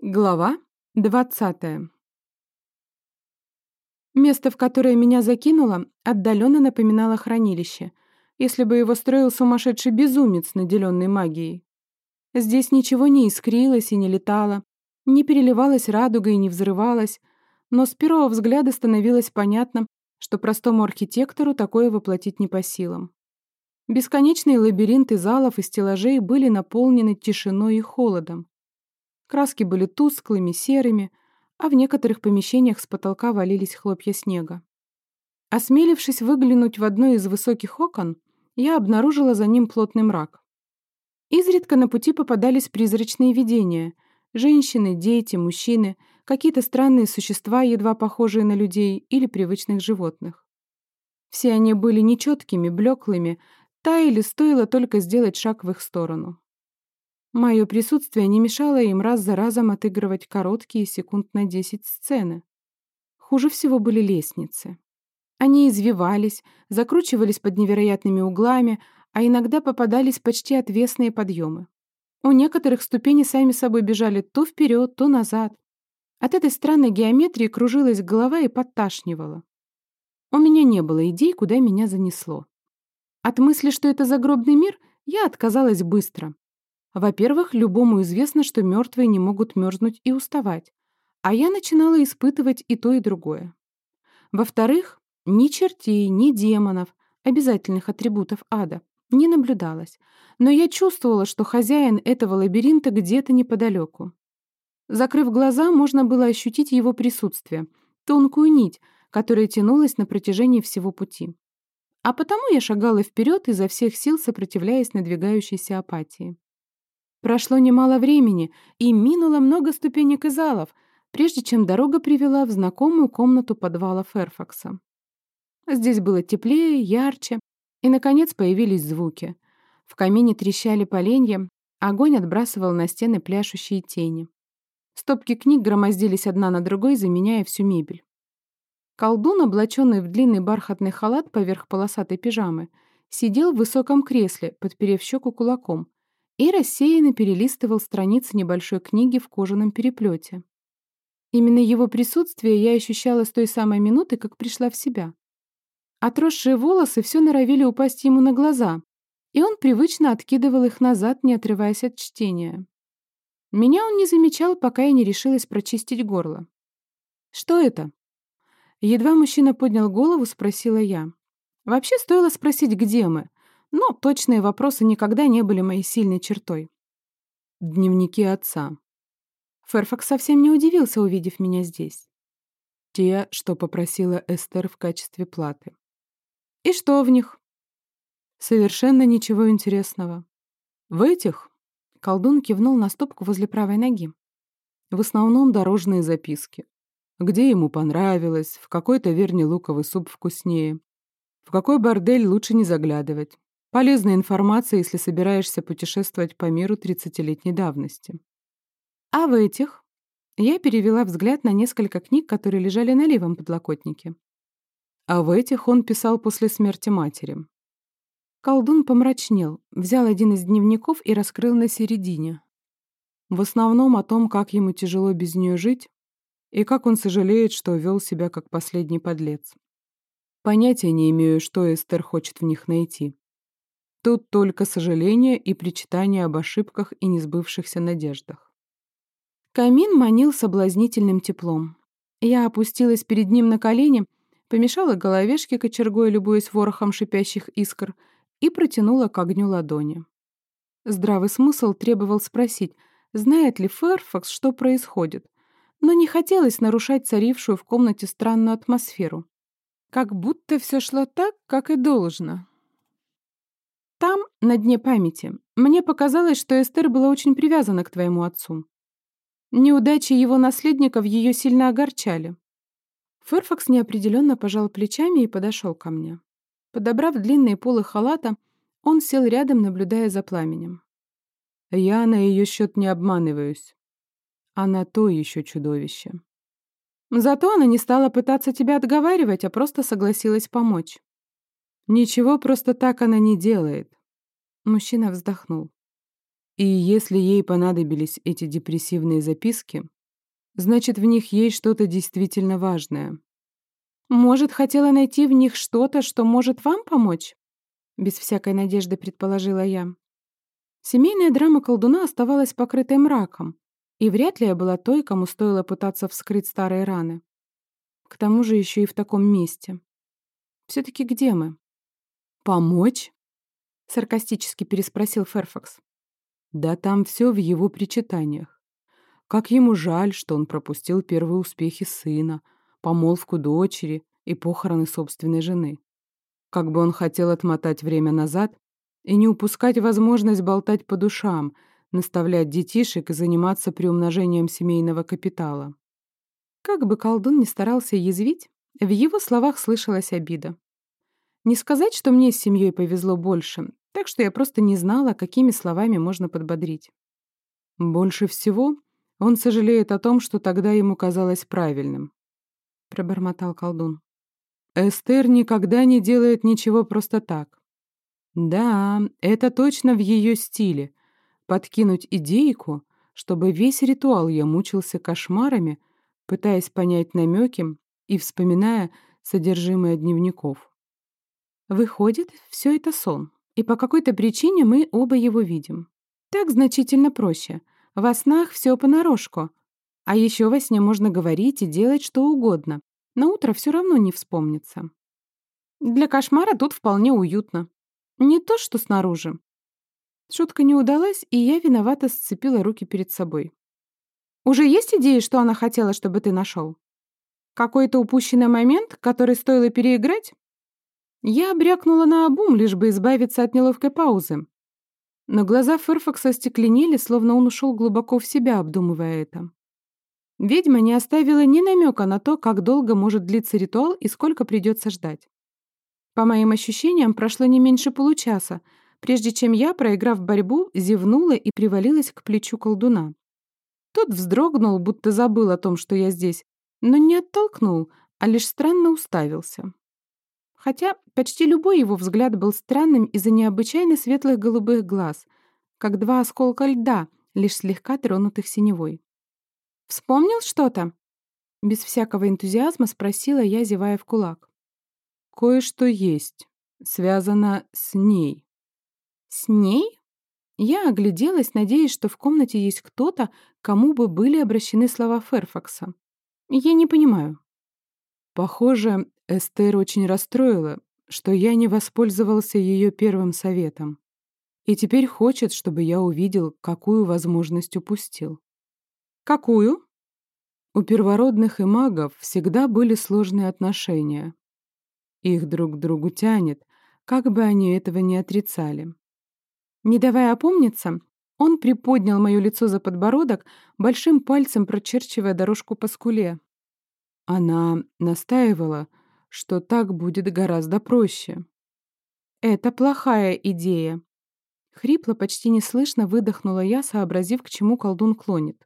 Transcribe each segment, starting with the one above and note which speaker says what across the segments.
Speaker 1: Глава 20. Место, в которое меня закинуло, отдаленно напоминало хранилище, если бы его строил сумасшедший безумец, наделенный магией. Здесь ничего не искрилось и не летало, не переливалось радугой и не взрывалось, но с первого взгляда становилось понятно, что простому архитектору такое воплотить не по силам. Бесконечные лабиринты залов и стеллажей были наполнены тишиной и холодом. Краски были тусклыми, серыми, а в некоторых помещениях с потолка валились хлопья снега. Осмелившись выглянуть в одно из высоких окон, я обнаружила за ним плотный мрак. Изредка на пути попадались призрачные видения — женщины, дети, мужчины, какие-то странные существа, едва похожие на людей или привычных животных. Все они были нечеткими, блеклыми, таяли, стоило только сделать шаг в их сторону. Мое присутствие не мешало им раз за разом отыгрывать короткие секунд на десять сцены. Хуже всего были лестницы. Они извивались, закручивались под невероятными углами, а иногда попадались почти отвесные подъемы. У некоторых ступени сами собой бежали то вперед, то назад. От этой странной геометрии кружилась голова и подташнивала. У меня не было идей, куда меня занесло. От мысли, что это загробный мир, я отказалась быстро. Во-первых, любому известно, что мертвые не могут мерзнуть и уставать, а я начинала испытывать и то, и другое. Во-вторых, ни чертей, ни демонов, обязательных атрибутов ада, не наблюдалось, но я чувствовала, что хозяин этого лабиринта где-то неподалеку. Закрыв глаза, можно было ощутить его присутствие, тонкую нить, которая тянулась на протяжении всего пути. А потому я шагала вперед изо всех сил, сопротивляясь надвигающейся апатии. Прошло немало времени, и минуло много ступенек и залов, прежде чем дорога привела в знакомую комнату подвала Ферфакса. Здесь было теплее, ярче, и, наконец, появились звуки. В камине трещали поленья, огонь отбрасывал на стены пляшущие тени. Стопки книг громоздились одна на другой, заменяя всю мебель. Колдун, облаченный в длинный бархатный халат поверх полосатой пижамы, сидел в высоком кресле, подперев щеку кулаком, и рассеянно перелистывал страницы небольшой книги в кожаном переплете. Именно его присутствие я ощущала с той самой минуты, как пришла в себя. Отросшие волосы все норовили упасть ему на глаза, и он привычно откидывал их назад, не отрываясь от чтения. Меня он не замечал, пока я не решилась прочистить горло. «Что это?» Едва мужчина поднял голову, спросила я. Вообще стоило спросить, где мы, но точные вопросы никогда не были моей сильной чертой. Дневники отца. Ферфакс совсем не удивился, увидев меня здесь. Те, что попросила Эстер в качестве платы. И что в них? Совершенно ничего интересного. В этих колдун кивнул на стопку возле правой ноги. В основном дорожные записки. Где ему понравилось, в какой таверне луковый суп вкуснее, в какой бордель лучше не заглядывать, Полезная информация, если собираешься путешествовать по миру 30-летней давности. А в этих я перевела взгляд на несколько книг, которые лежали на левом подлокотнике. А в этих он писал после смерти матери. Колдун помрачнел, взял один из дневников и раскрыл на середине. В основном о том, как ему тяжело без нее жить, и как он сожалеет, что вел себя как последний подлец. Понятия не имею, что Эстер хочет в них найти. Тут только сожаление и причитание об ошибках и несбывшихся надеждах. Камин манил соблазнительным теплом. Я опустилась перед ним на колени, помешала головешке кочергой, любуясь ворохом шипящих искр, и протянула к огню ладони. Здравый смысл требовал спросить, знает ли Ферфакс, что происходит, но не хотелось нарушать царившую в комнате странную атмосферу. Как будто все шло так, как и должно. Там, на дне памяти, мне показалось, что Эстер была очень привязана к твоему отцу. Неудачи его наследников ее сильно огорчали. Ферфакс неопределенно пожал плечами и подошел ко мне. Подобрав длинные полы халата, он сел рядом, наблюдая за пламенем. «Я на ее счет не обманываюсь. Она то еще чудовище. Зато она не стала пытаться тебя отговаривать, а просто согласилась помочь. Ничего просто так она не делает. Мужчина вздохнул. И если ей понадобились эти депрессивные записки, значит, в них есть что-то действительно важное.
Speaker 2: Может, хотела найти в них что-то, что может вам помочь? Без всякой надежды предположила я. Семейная драма колдуна оставалась покрытой мраком, и вряд ли я была той, кому стоило пытаться вскрыть старые раны. К тому же еще и в таком месте. все таки где мы?
Speaker 1: «Помочь?»
Speaker 2: — саркастически переспросил Ферфакс.
Speaker 1: «Да там все в его причитаниях. Как ему жаль, что он пропустил первые успехи сына, помолвку дочери и похороны собственной жены. Как бы он хотел отмотать время назад и не упускать возможность болтать по душам, наставлять детишек и заниматься приумножением семейного капитала.
Speaker 2: Как бы колдун ни старался язвить, в его словах слышалась обида. Не сказать, что мне с семьей повезло больше, так что я просто не знала, какими словами можно подбодрить.
Speaker 1: Больше всего он сожалеет о том, что тогда ему казалось правильным. — пробормотал колдун. Эстер никогда не делает ничего просто так. Да, это точно в ее стиле. Подкинуть идейку, чтобы весь ритуал я мучился кошмарами, пытаясь понять намеки и вспоминая содержимое дневников.
Speaker 2: Выходит, все это сон, и по какой-то причине мы оба его видим. Так значительно проще. Во снах все понарошку, а еще во сне можно говорить и делать что угодно. На утро все равно не вспомнится. Для кошмара тут вполне уютно. Не то, что снаружи. Шутка не удалась, и я виновато сцепила руки перед собой. Уже есть идеи, что она хотела, чтобы ты нашел? Какой-то упущенный момент, который стоило переиграть? Я брякнула на обум, лишь бы избавиться от неловкой паузы. Но глаза Ферфакса стекленели, словно он ушел глубоко в себя, обдумывая это. Ведьма не оставила ни намека на то, как долго может длиться ритуал и сколько придется ждать. По моим ощущениям, прошло не меньше получаса, прежде чем я, проиграв борьбу, зевнула и привалилась к плечу колдуна. Тот вздрогнул, будто забыл о том, что я здесь, но не оттолкнул, а лишь странно уставился. Хотя почти любой его взгляд был странным из-за необычайно светлых голубых глаз, как два осколка льда, лишь слегка тронутых синевой. «Вспомнил что-то?» Без всякого энтузиазма спросила я, зевая в кулак.
Speaker 1: «Кое-что есть. Связано с ней».
Speaker 2: «С ней?» Я огляделась, надеясь, что в комнате есть кто-то, кому бы были обращены слова Ферфакса. Я не понимаю.
Speaker 1: Похоже, Эстер очень расстроила, что я не воспользовался ее первым советом. И теперь хочет, чтобы я увидел, какую возможность упустил.
Speaker 2: «Какую?»
Speaker 1: У первородных и магов всегда были сложные отношения. Их друг к другу тянет, как бы они этого не отрицали.
Speaker 2: Не давая опомниться, он приподнял мое лицо за подбородок, большим пальцем прочерчивая дорожку по скуле.
Speaker 1: Она настаивала, что так будет гораздо проще.
Speaker 2: «Это плохая идея», — хрипло, почти неслышно выдохнула я, сообразив, к чему колдун клонит.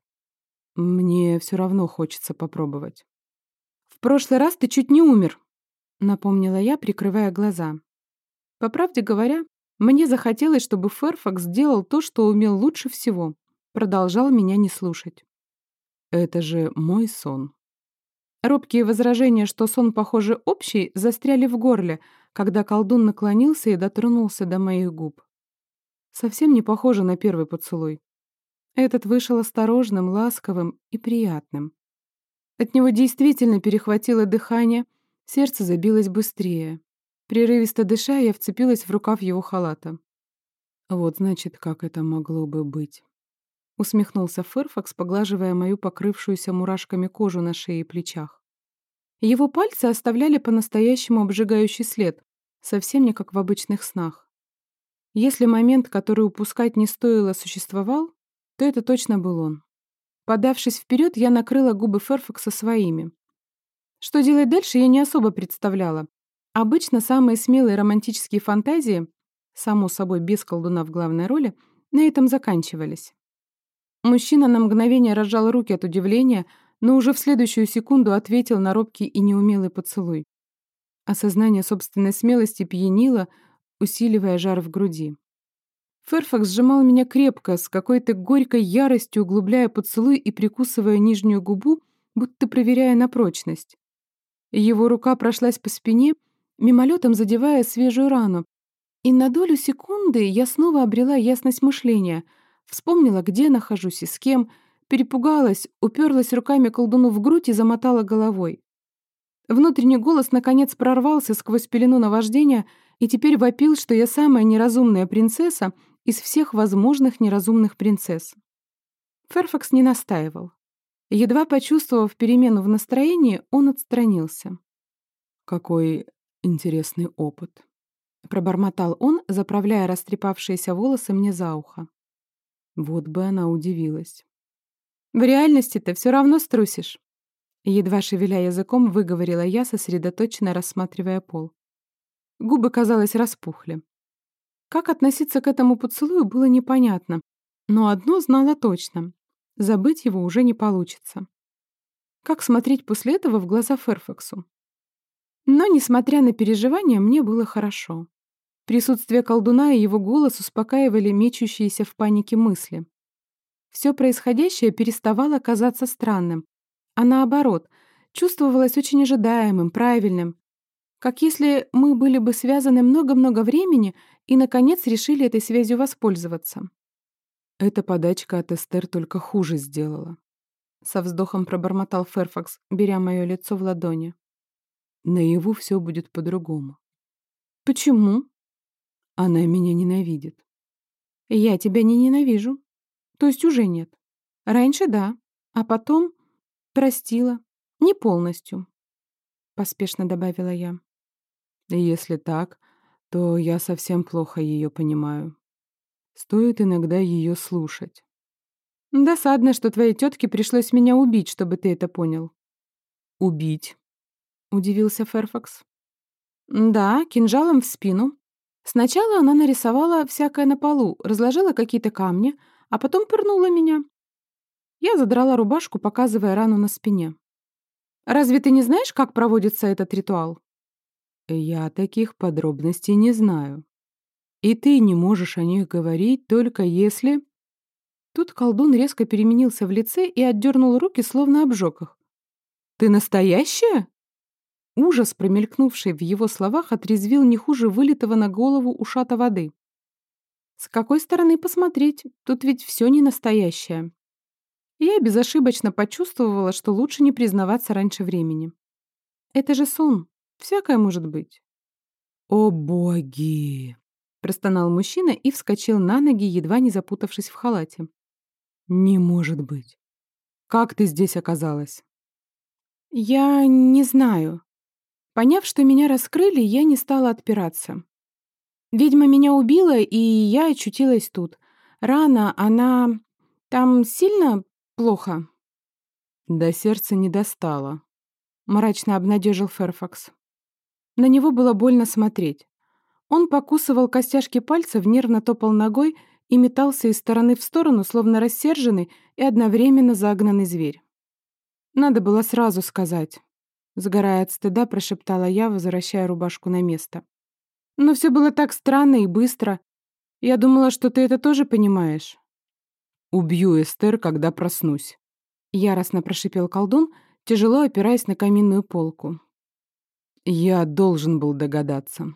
Speaker 1: Мне все равно хочется попробовать.
Speaker 2: «В прошлый раз ты чуть не умер», — напомнила я, прикрывая глаза. По правде говоря, мне захотелось, чтобы Ферфакс сделал то, что умел лучше всего. Продолжал меня не слушать.
Speaker 1: «Это же мой сон».
Speaker 2: Робкие возражения, что сон, похоже, общий, застряли в горле, когда колдун наклонился и дотронулся до моих губ. Совсем не похоже на первый поцелуй. Этот вышел осторожным, ласковым и приятным. От него действительно перехватило дыхание, сердце забилось быстрее. Прерывисто дыша, я вцепилась в рукав его халата.
Speaker 1: «Вот, значит, как это могло бы быть?»
Speaker 2: Усмехнулся Ферфакс, поглаживая мою покрывшуюся мурашками кожу на шее и плечах. Его пальцы оставляли по-настоящему обжигающий след, совсем не как в обычных снах. Если момент, который упускать не стоило, существовал, то это точно был он. Подавшись вперед, я накрыла губы Ферфакса своими. Что делать дальше, я не особо представляла. Обычно самые смелые романтические фантазии, само собой без колдуна в главной роли, на этом заканчивались. Мужчина на мгновение разжал руки от удивления, но уже в следующую секунду ответил на робкий и неумелый поцелуй. Осознание собственной смелости пьянило, усиливая жар в груди.
Speaker 1: Ферфакс сжимал меня крепко, с какой-то горькой яростью углубляя поцелуй и прикусывая нижнюю губу, будто проверяя на прочность. Его рука прошлась по спине, мимолетом задевая свежую рану, и на долю секунды я снова обрела ясность мышления, вспомнила, где нахожусь и с кем, перепугалась, уперлась руками колдуну в грудь и замотала головой. Внутренний голос наконец прорвался сквозь пелену наваждения и теперь вопил, что я самая неразумная принцесса из всех возможных неразумных принцесс. Ферфакс не настаивал. Едва почувствовав перемену в настроении, он отстранился.
Speaker 2: «Какой интересный опыт», — пробормотал он, заправляя растрепавшиеся волосы мне за ухо. Вот бы она удивилась.
Speaker 1: «В реальности-то все равно струсишь», — едва шевеля языком, выговорила я, сосредоточенно рассматривая пол. Губы, казалось, распухли. Как относиться к этому поцелую было непонятно, но одно знала точно — забыть его уже не получится. Как смотреть после этого в глаза Ферфаксу? Но, несмотря на переживания, мне было хорошо. Присутствие колдуна и его голос успокаивали мечущиеся в панике мысли. Все происходящее переставало казаться странным, а наоборот, чувствовалось очень ожидаемым, правильным, как если мы были бы связаны много-много времени и, наконец, решили этой связью воспользоваться.
Speaker 2: Эта подачка от Эстер только хуже сделала.
Speaker 1: Со вздохом пробормотал Ферфакс, беря мое лицо в ладони.
Speaker 2: Наяву все будет по-другому.
Speaker 1: Почему?
Speaker 2: Она меня ненавидит.
Speaker 1: Я тебя не ненавижу. То есть уже нет. Раньше да, а потом простила. Не полностью. Поспешно добавила я.
Speaker 2: Если так, то я совсем плохо ее понимаю. Стоит иногда ее слушать.
Speaker 1: Досадно, что твоей тетке пришлось меня убить, чтобы ты это понял.
Speaker 2: Убить?
Speaker 1: Удивился Ферфакс. Да, кинжалом в спину. Сначала она нарисовала всякое на полу, разложила какие-то камни, а потом пырнула меня. Я задрала рубашку, показывая рану на спине. «Разве ты не знаешь, как проводится этот ритуал?»
Speaker 2: Я таких подробностей не знаю. И ты не можешь о них говорить, только если...»
Speaker 1: Тут колдун резко переменился в лице и отдернул руки, словно обжег их. «Ты настоящая?» Ужас, промелькнувший в его словах, отрезвил не хуже вылитого на голову ушата воды. С какой стороны посмотреть? Тут ведь все не настоящее. Я безошибочно почувствовала, что лучше не признаваться раньше времени. Это же сон. Всякое может быть.
Speaker 2: «О боги!» — простонал мужчина и вскочил на ноги, едва не запутавшись в халате. «Не может быть! Как ты здесь оказалась?»
Speaker 1: «Я не знаю». Поняв, что меня раскрыли, я не стала отпираться. Ведьма меня убила, и я очутилась тут. Рана, она... Там сильно плохо?»
Speaker 2: «До сердца не достала», — мрачно обнадежил Ферфакс.
Speaker 1: На него было больно смотреть. Он покусывал костяшки пальцев, нервно топал ногой и метался из стороны в сторону, словно рассерженный и одновременно загнанный зверь. Надо было сразу сказать. Сгорая от стыда, прошептала я, возвращая рубашку на место. Но все было так странно и быстро. Я думала, что ты это тоже понимаешь.
Speaker 2: «Убью Эстер, когда проснусь», — яростно прошипел колдун,
Speaker 1: тяжело опираясь на каминную полку.
Speaker 2: Я должен был догадаться.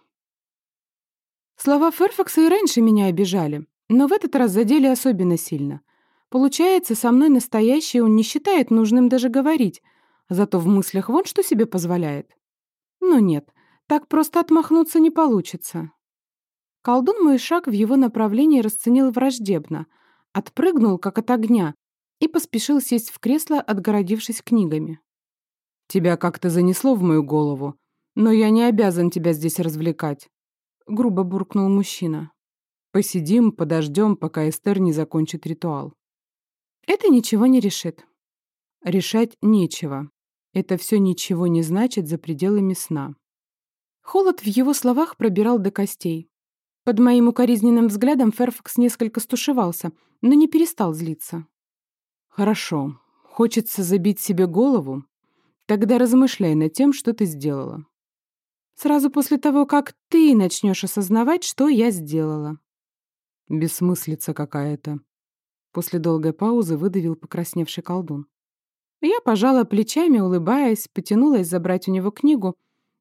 Speaker 1: Слова Ферфакса и раньше меня обижали, но в этот раз задели особенно сильно. Получается, со мной настоящий он не считает нужным даже говорить, зато в мыслях вон что себе позволяет. Но нет, так просто отмахнуться не получится. Колдун мой шаг в его направлении расценил враждебно, отпрыгнул, как от огня, и поспешил сесть в кресло, отгородившись книгами.
Speaker 2: «Тебя как-то занесло в мою голову, «Но я не обязан тебя здесь развлекать», — грубо буркнул мужчина. «Посидим, подождем, пока Эстер не закончит ритуал».
Speaker 1: «Это ничего не решит».
Speaker 2: «Решать нечего. Это все ничего не значит за пределами сна».
Speaker 1: Холод в его словах пробирал до костей. Под моим укоризненным взглядом Ферфакс несколько стушевался, но не перестал злиться.
Speaker 2: «Хорошо. Хочется забить себе голову? Тогда размышляй над тем, что ты сделала.
Speaker 1: Сразу после того, как ты начнешь осознавать, что я сделала.
Speaker 2: Бессмыслица какая-то. После долгой паузы выдавил покрасневший колдун.
Speaker 1: Я пожала плечами, улыбаясь, потянулась забрать у него книгу,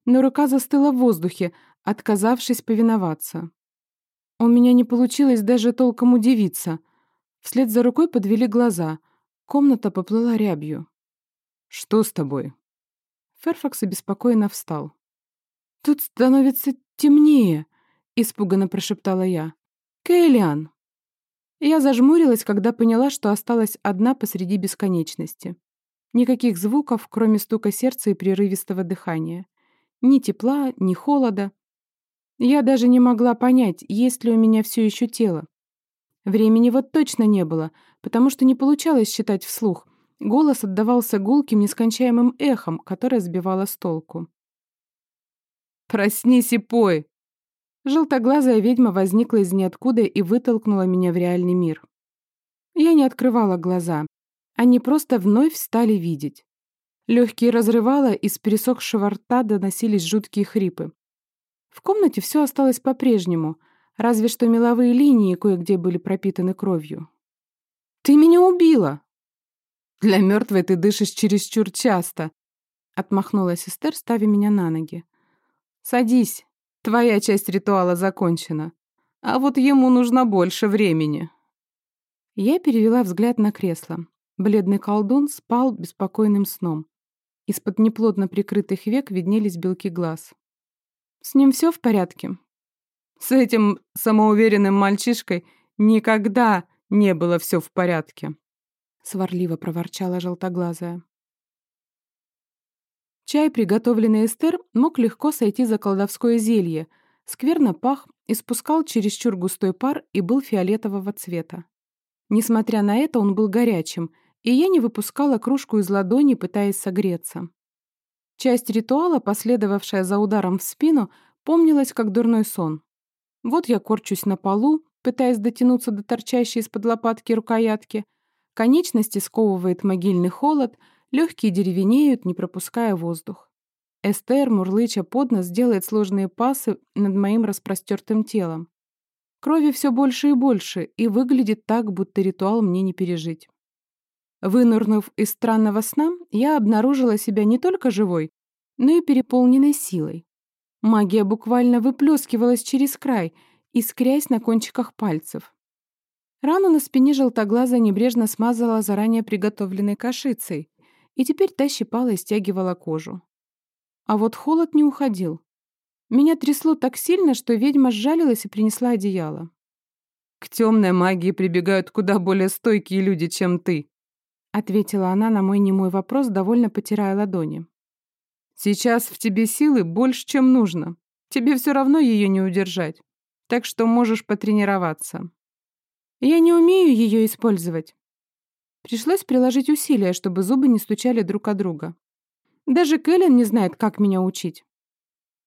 Speaker 1: но рука застыла в воздухе, отказавшись повиноваться. У меня не получилось даже толком удивиться. Вслед за рукой подвели глаза. Комната поплыла рябью.
Speaker 2: «Что с тобой?»
Speaker 1: Ферфакс обеспокоенно встал. «Тут становится темнее», — испуганно прошептала я. «Кэллиан!» Я зажмурилась, когда поняла, что осталась одна посреди бесконечности. Никаких звуков, кроме стука сердца и прерывистого дыхания. Ни тепла, ни холода. Я даже не могла понять, есть ли у меня все еще тело. Времени вот точно не было, потому что не получалось считать вслух. Голос отдавался гулким, нескончаемым эхом, которое сбивало с толку.
Speaker 2: «Проснись и пой!»
Speaker 1: Желтоглазая ведьма возникла из ниоткуда и вытолкнула меня в реальный мир. Я не открывала глаза. Они просто вновь стали видеть. Легкие разрывало, из пересохшего рта доносились жуткие хрипы. В комнате все осталось по-прежнему, разве что меловые линии кое-где были пропитаны кровью. «Ты меня убила!»
Speaker 2: «Для мертвой ты дышишь чересчур часто», — отмахнулась Эстер, ставя меня на ноги. «Садись, твоя часть ритуала закончена, а вот ему нужно больше времени».
Speaker 1: Я перевела взгляд на кресло. Бледный колдун спал беспокойным сном. Из-под неплотно прикрытых век виднелись белки глаз. «С ним все в порядке?»
Speaker 2: «С этим самоуверенным мальчишкой никогда не было все в порядке», сварливо проворчала желтоглазая.
Speaker 1: Чай, приготовленный Эстер, мог легко сойти за колдовское зелье, скверно пах, испускал чересчур густой пар и был фиолетового цвета. Несмотря на это, он был горячим, и я не выпускала кружку из ладони, пытаясь согреться. Часть ритуала, последовавшая за ударом в спину, помнилась как дурной сон. Вот я корчусь на полу, пытаясь дотянуться до торчащей из-под лопатки рукоятки. Конечности сковывает могильный холод, легкие деревенеют, не пропуская воздух. Эстер, мурлыча под нос, делает сложные пасы над моим распростертым телом. Крови все больше и больше, и выглядит так, будто ритуал мне не пережить. Вынырнув из странного сна, я обнаружила себя не только живой, но и переполненной силой. Магия буквально выплескивалась через край, искрясь на кончиках пальцев. Рану на спине желтоглаза небрежно смазала заранее приготовленной кашицей, и теперь та щипала и стягивала кожу. А вот холод не уходил. Меня трясло так сильно, что ведьма сжалилась и принесла одеяло.
Speaker 2: «К темной магии прибегают куда более стойкие люди, чем ты»,
Speaker 1: ответила она на мой немой вопрос, довольно потирая ладони.
Speaker 2: «Сейчас в тебе силы больше, чем нужно. Тебе все равно ее не удержать. Так что можешь потренироваться».
Speaker 1: «Я не умею ее использовать». Пришлось приложить усилия, чтобы зубы не стучали друг о друга. Даже Кэлен не знает, как меня учить.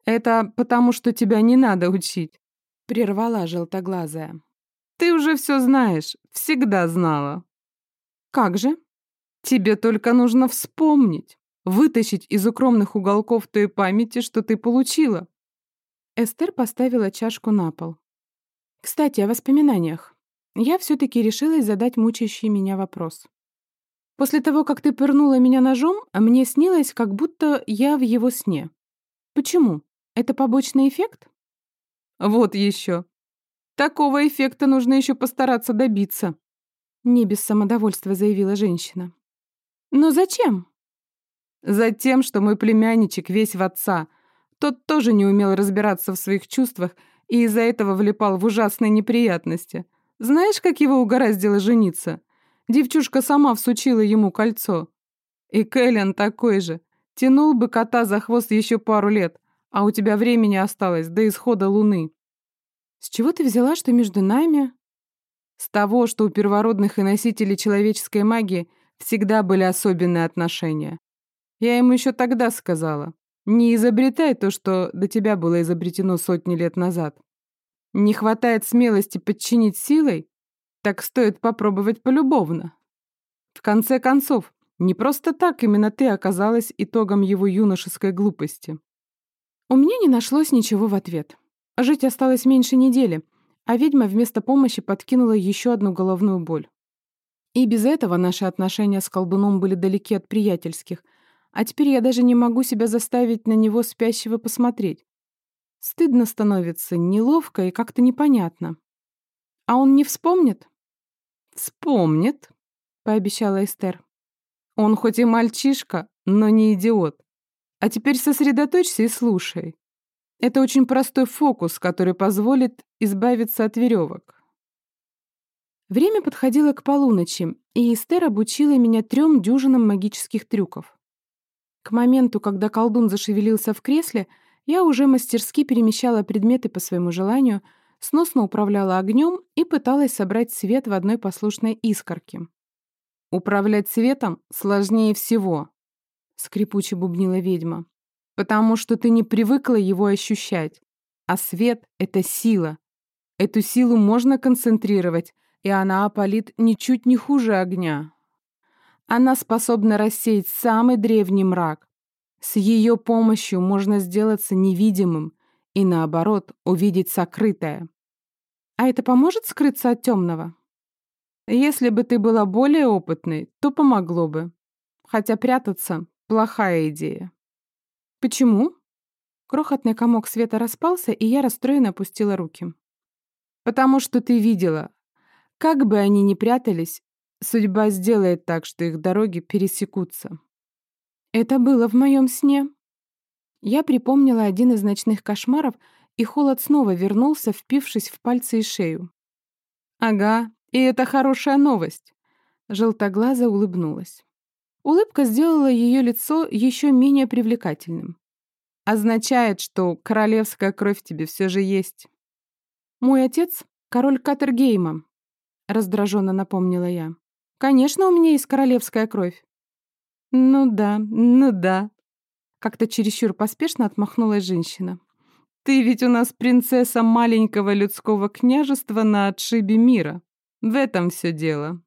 Speaker 2: «Это потому, что тебя не надо учить», —
Speaker 1: прервала желтоглазая.
Speaker 2: «Ты уже все знаешь, всегда знала».
Speaker 1: «Как же?»
Speaker 2: Тебе только нужно вспомнить, вытащить из укромных уголков той памяти, что ты получила.
Speaker 1: Эстер поставила чашку на пол. Кстати, о воспоминаниях. Я все-таки решилась задать мучающий меня вопрос. После того, как ты пырнула меня ножом, мне снилось, как будто я в его сне. Почему? Это побочный эффект?
Speaker 2: Вот еще. Такого эффекта нужно еще постараться добиться.
Speaker 1: Не без самодовольства заявила женщина. «Но зачем?»
Speaker 2: «Затем, что мой племянничек весь в отца. Тот тоже не умел разбираться в своих чувствах и из-за этого влипал в ужасные неприятности. Знаешь, как его угораздило жениться? Девчушка сама всучила ему кольцо. И Кэлен такой же. Тянул бы кота за хвост еще пару лет, а у тебя времени осталось до исхода луны».
Speaker 1: «С чего ты взяла, что между нами...»
Speaker 2: «С того, что у первородных и носителей человеческой магии всегда были особенные отношения. Я ему еще тогда сказала, не изобретай то, что до тебя было изобретено сотни лет назад. Не хватает смелости подчинить силой, так стоит попробовать полюбовно. В конце концов, не просто так именно ты оказалась итогом его юношеской глупости.
Speaker 1: У меня не нашлось ничего в ответ. Жить осталось меньше недели, а ведьма вместо помощи подкинула еще одну головную боль. И без этого наши отношения с колдуном были далеки от приятельских, а теперь я даже не могу себя заставить на него спящего посмотреть. Стыдно становится, неловко и как-то непонятно. А он не вспомнит? Вспомнит, пообещала Эстер. Он хоть и мальчишка, но не идиот. А теперь сосредоточься и слушай. Это очень простой фокус, который позволит избавиться от веревок. Время подходило к полуночи, и Эстер обучила меня трем дюжинам магических трюков. К моменту, когда колдун зашевелился в кресле, я уже мастерски перемещала предметы по своему желанию, сносно управляла огнем и пыталась собрать свет в одной послушной искорке. «Управлять светом сложнее всего», — скрипуче бубнила ведьма потому что ты не привыкла его ощущать. А свет — это сила. Эту силу можно концентрировать, и она опалит ничуть не хуже огня. Она способна рассеять самый древний мрак. С ее помощью можно сделаться невидимым и, наоборот, увидеть сокрытое. А это поможет скрыться от темного? Если бы ты была более опытной, то помогло бы. Хотя прятаться — плохая идея. «Почему?» Крохотный комок света распался, и я расстроенно опустила руки. «Потому что ты видела. Как бы они ни прятались, судьба сделает так, что их дороги пересекутся». «Это было в моем сне». Я припомнила один из ночных кошмаров, и холод снова вернулся, впившись в пальцы и шею. «Ага, и это хорошая новость», — желтоглаза улыбнулась. Улыбка сделала ее лицо еще менее привлекательным. «Означает, что королевская кровь тебе все же есть». «Мой отец — король Катергейма», — раздраженно напомнила я. «Конечно, у меня есть королевская кровь». «Ну да, ну да», — как-то чересчур поспешно отмахнулась женщина. «Ты ведь у нас принцесса маленького людского княжества на отшибе мира. В этом все дело».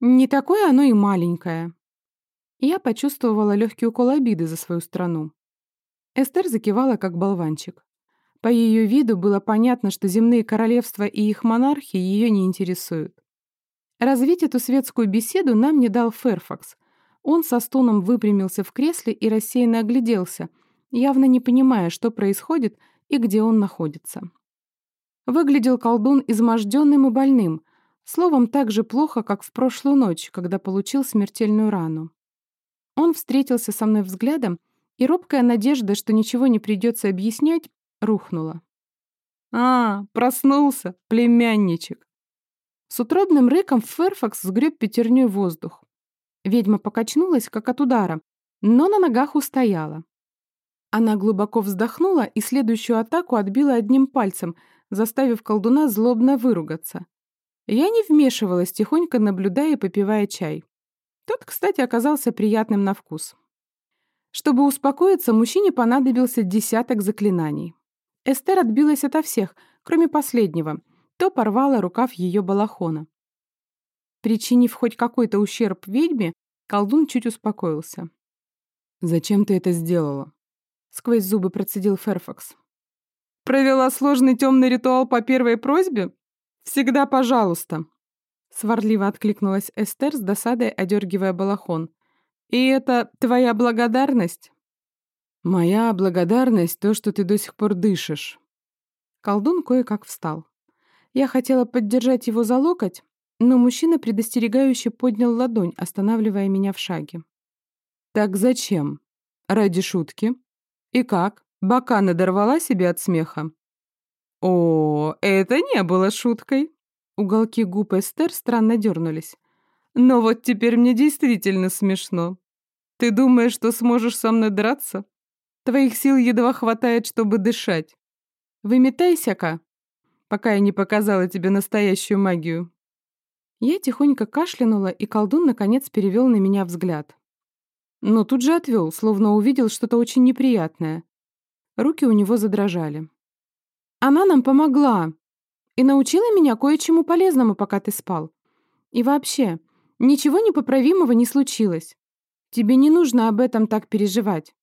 Speaker 1: «Не такое оно и маленькое», я почувствовала легкий укол обиды за свою страну. Эстер закивала, как болванчик. По ее виду было понятно, что земные королевства и их монархи ее не интересуют. Развить эту светскую беседу нам не дал Ферфакс. Он со стоном выпрямился в кресле и рассеянно огляделся, явно не понимая, что происходит и где он находится. Выглядел колдун изможденным и больным, словом, так же плохо, как в прошлую ночь, когда получил смертельную рану. Он встретился со мной взглядом, и робкая надежда, что ничего не придется объяснять, рухнула. «А, проснулся, племянничек!» С утробным рыком Ферфакс сгреб пятерней воздух. Ведьма покачнулась, как от удара, но на ногах устояла. Она глубоко вздохнула и следующую атаку отбила одним пальцем, заставив колдуна злобно выругаться. Я не вмешивалась, тихонько наблюдая и попивая чай. Тот, кстати, оказался приятным на вкус. Чтобы успокоиться, мужчине понадобился десяток заклинаний. Эстер отбилась ото всех, кроме последнего. То порвала рукав ее балахона. Причинив хоть какой-то ущерб ведьме, колдун чуть успокоился. «Зачем ты это сделала?» — сквозь зубы процедил Ферфакс. «Провела сложный темный ритуал по первой просьбе? Всегда пожалуйста!» Сварливо откликнулась Эстер с досадой, одергивая балахон. «И это твоя благодарность?» «Моя благодарность — то, что ты до сих пор дышишь». Колдун кое-как встал. Я хотела поддержать его за локоть, но мужчина предостерегающе поднял ладонь, останавливая меня в шаге. «Так зачем? Ради шутки? И как? Бока надорвала себе от смеха?» «О, это не было шуткой!» Уголки губ Эстер странно дернулись. «Но вот теперь мне действительно смешно. Ты думаешь, что сможешь со мной драться? Твоих сил едва хватает, чтобы дышать. Выметайся-ка, пока я не показала тебе настоящую магию». Я тихонько кашлянула, и колдун наконец перевел на меня взгляд. Но тут же отвел, словно увидел что-то очень неприятное. Руки у него задрожали. «Она нам помогла!» и научила меня кое-чему полезному, пока ты спал. И вообще, ничего непоправимого не случилось. Тебе не нужно об этом так переживать».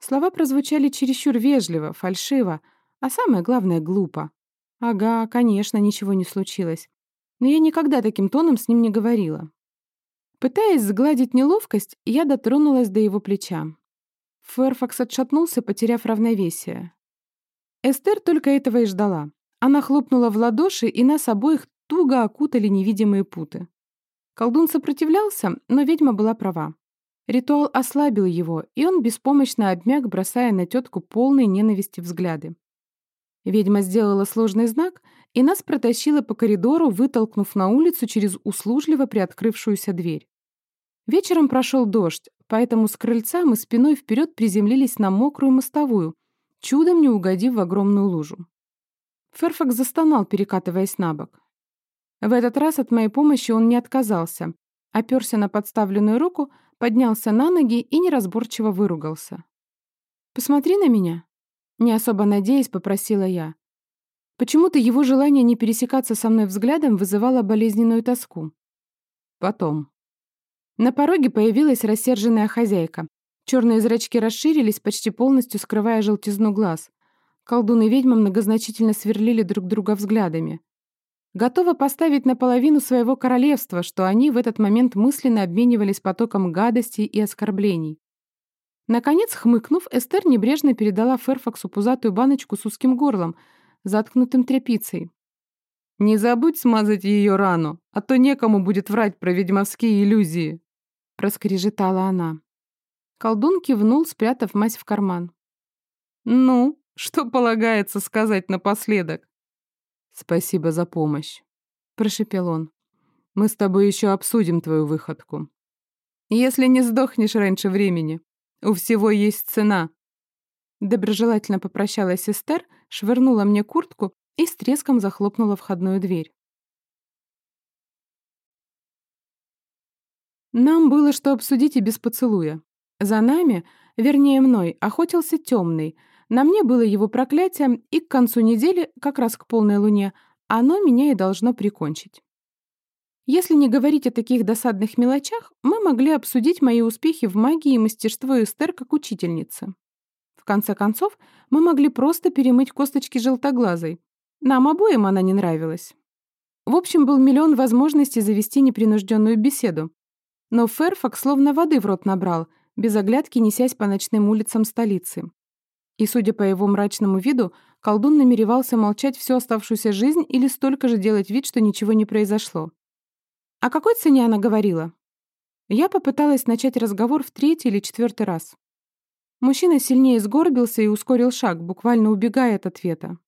Speaker 1: Слова прозвучали чересчур вежливо, фальшиво, а самое главное — глупо. Ага, конечно, ничего не случилось. Но я никогда таким тоном с ним не говорила. Пытаясь сгладить неловкость, я дотронулась до его плеча. Фэрфакс отшатнулся, потеряв равновесие. Эстер только этого и ждала. Она хлопнула в ладоши, и нас обоих туго окутали невидимые путы. Колдун сопротивлялся, но ведьма была права. Ритуал ослабил его, и он беспомощно обмяк, бросая на тетку полные ненависти взгляды. Ведьма сделала сложный знак, и нас протащила по коридору, вытолкнув на улицу через услужливо приоткрывшуюся дверь. Вечером прошел дождь, поэтому с крыльца мы спиной вперед приземлились на мокрую мостовую, чудом не угодив в огромную лужу. Ферфакс застонал, перекатываясь на бок. В этот раз от моей помощи он не отказался, оперся на подставленную руку, поднялся на ноги и неразборчиво выругался. «Посмотри на меня», — не особо надеясь, попросила я. Почему-то его желание не пересекаться со мной взглядом вызывало болезненную тоску. Потом. На пороге появилась рассерженная хозяйка. Черные зрачки расширились, почти полностью скрывая желтизну глаз. Колдун и ведьма многозначительно сверлили друг друга взглядами. Готова поставить наполовину своего королевства, что они в этот момент мысленно обменивались потоком гадостей и оскорблений. Наконец, хмыкнув, Эстер небрежно передала Ферфаксу пузатую баночку с узким горлом, заткнутым тряпицей. «Не забудь смазать ее рану, а то некому будет врать про ведьмовские иллюзии», проскрежетала она. Колдун кивнул, спрятав мазь в карман. «Ну, что полагается сказать напоследок?» «Спасибо за помощь», — прошепел он. «Мы с тобой еще обсудим твою выходку. Если не сдохнешь раньше времени, у всего есть цена». Доброжелательно попрощалась Эстер, швырнула мне куртку и с треском захлопнула входную дверь. Нам было что обсудить и без поцелуя. За нами, вернее мной, охотился темный. На мне было его проклятие, и к концу недели, как раз к полной луне, оно меня и должно прикончить. Если не говорить о таких досадных мелочах, мы могли обсудить мои успехи в магии и мастерство Эстер как учительницы. В конце концов, мы могли просто перемыть косточки желтоглазой. Нам обоим она не нравилась. В общем, был миллион возможностей завести непринужденную беседу. Но Ферфакс словно воды в рот набрал, без оглядки несясь по ночным улицам столицы. И, судя по его мрачному виду, колдун намеревался молчать всю оставшуюся жизнь или столько же делать вид, что ничего не произошло. О какой цене она говорила? Я попыталась начать разговор в третий или четвертый раз. Мужчина сильнее сгорбился и ускорил шаг, буквально убегая от ответа.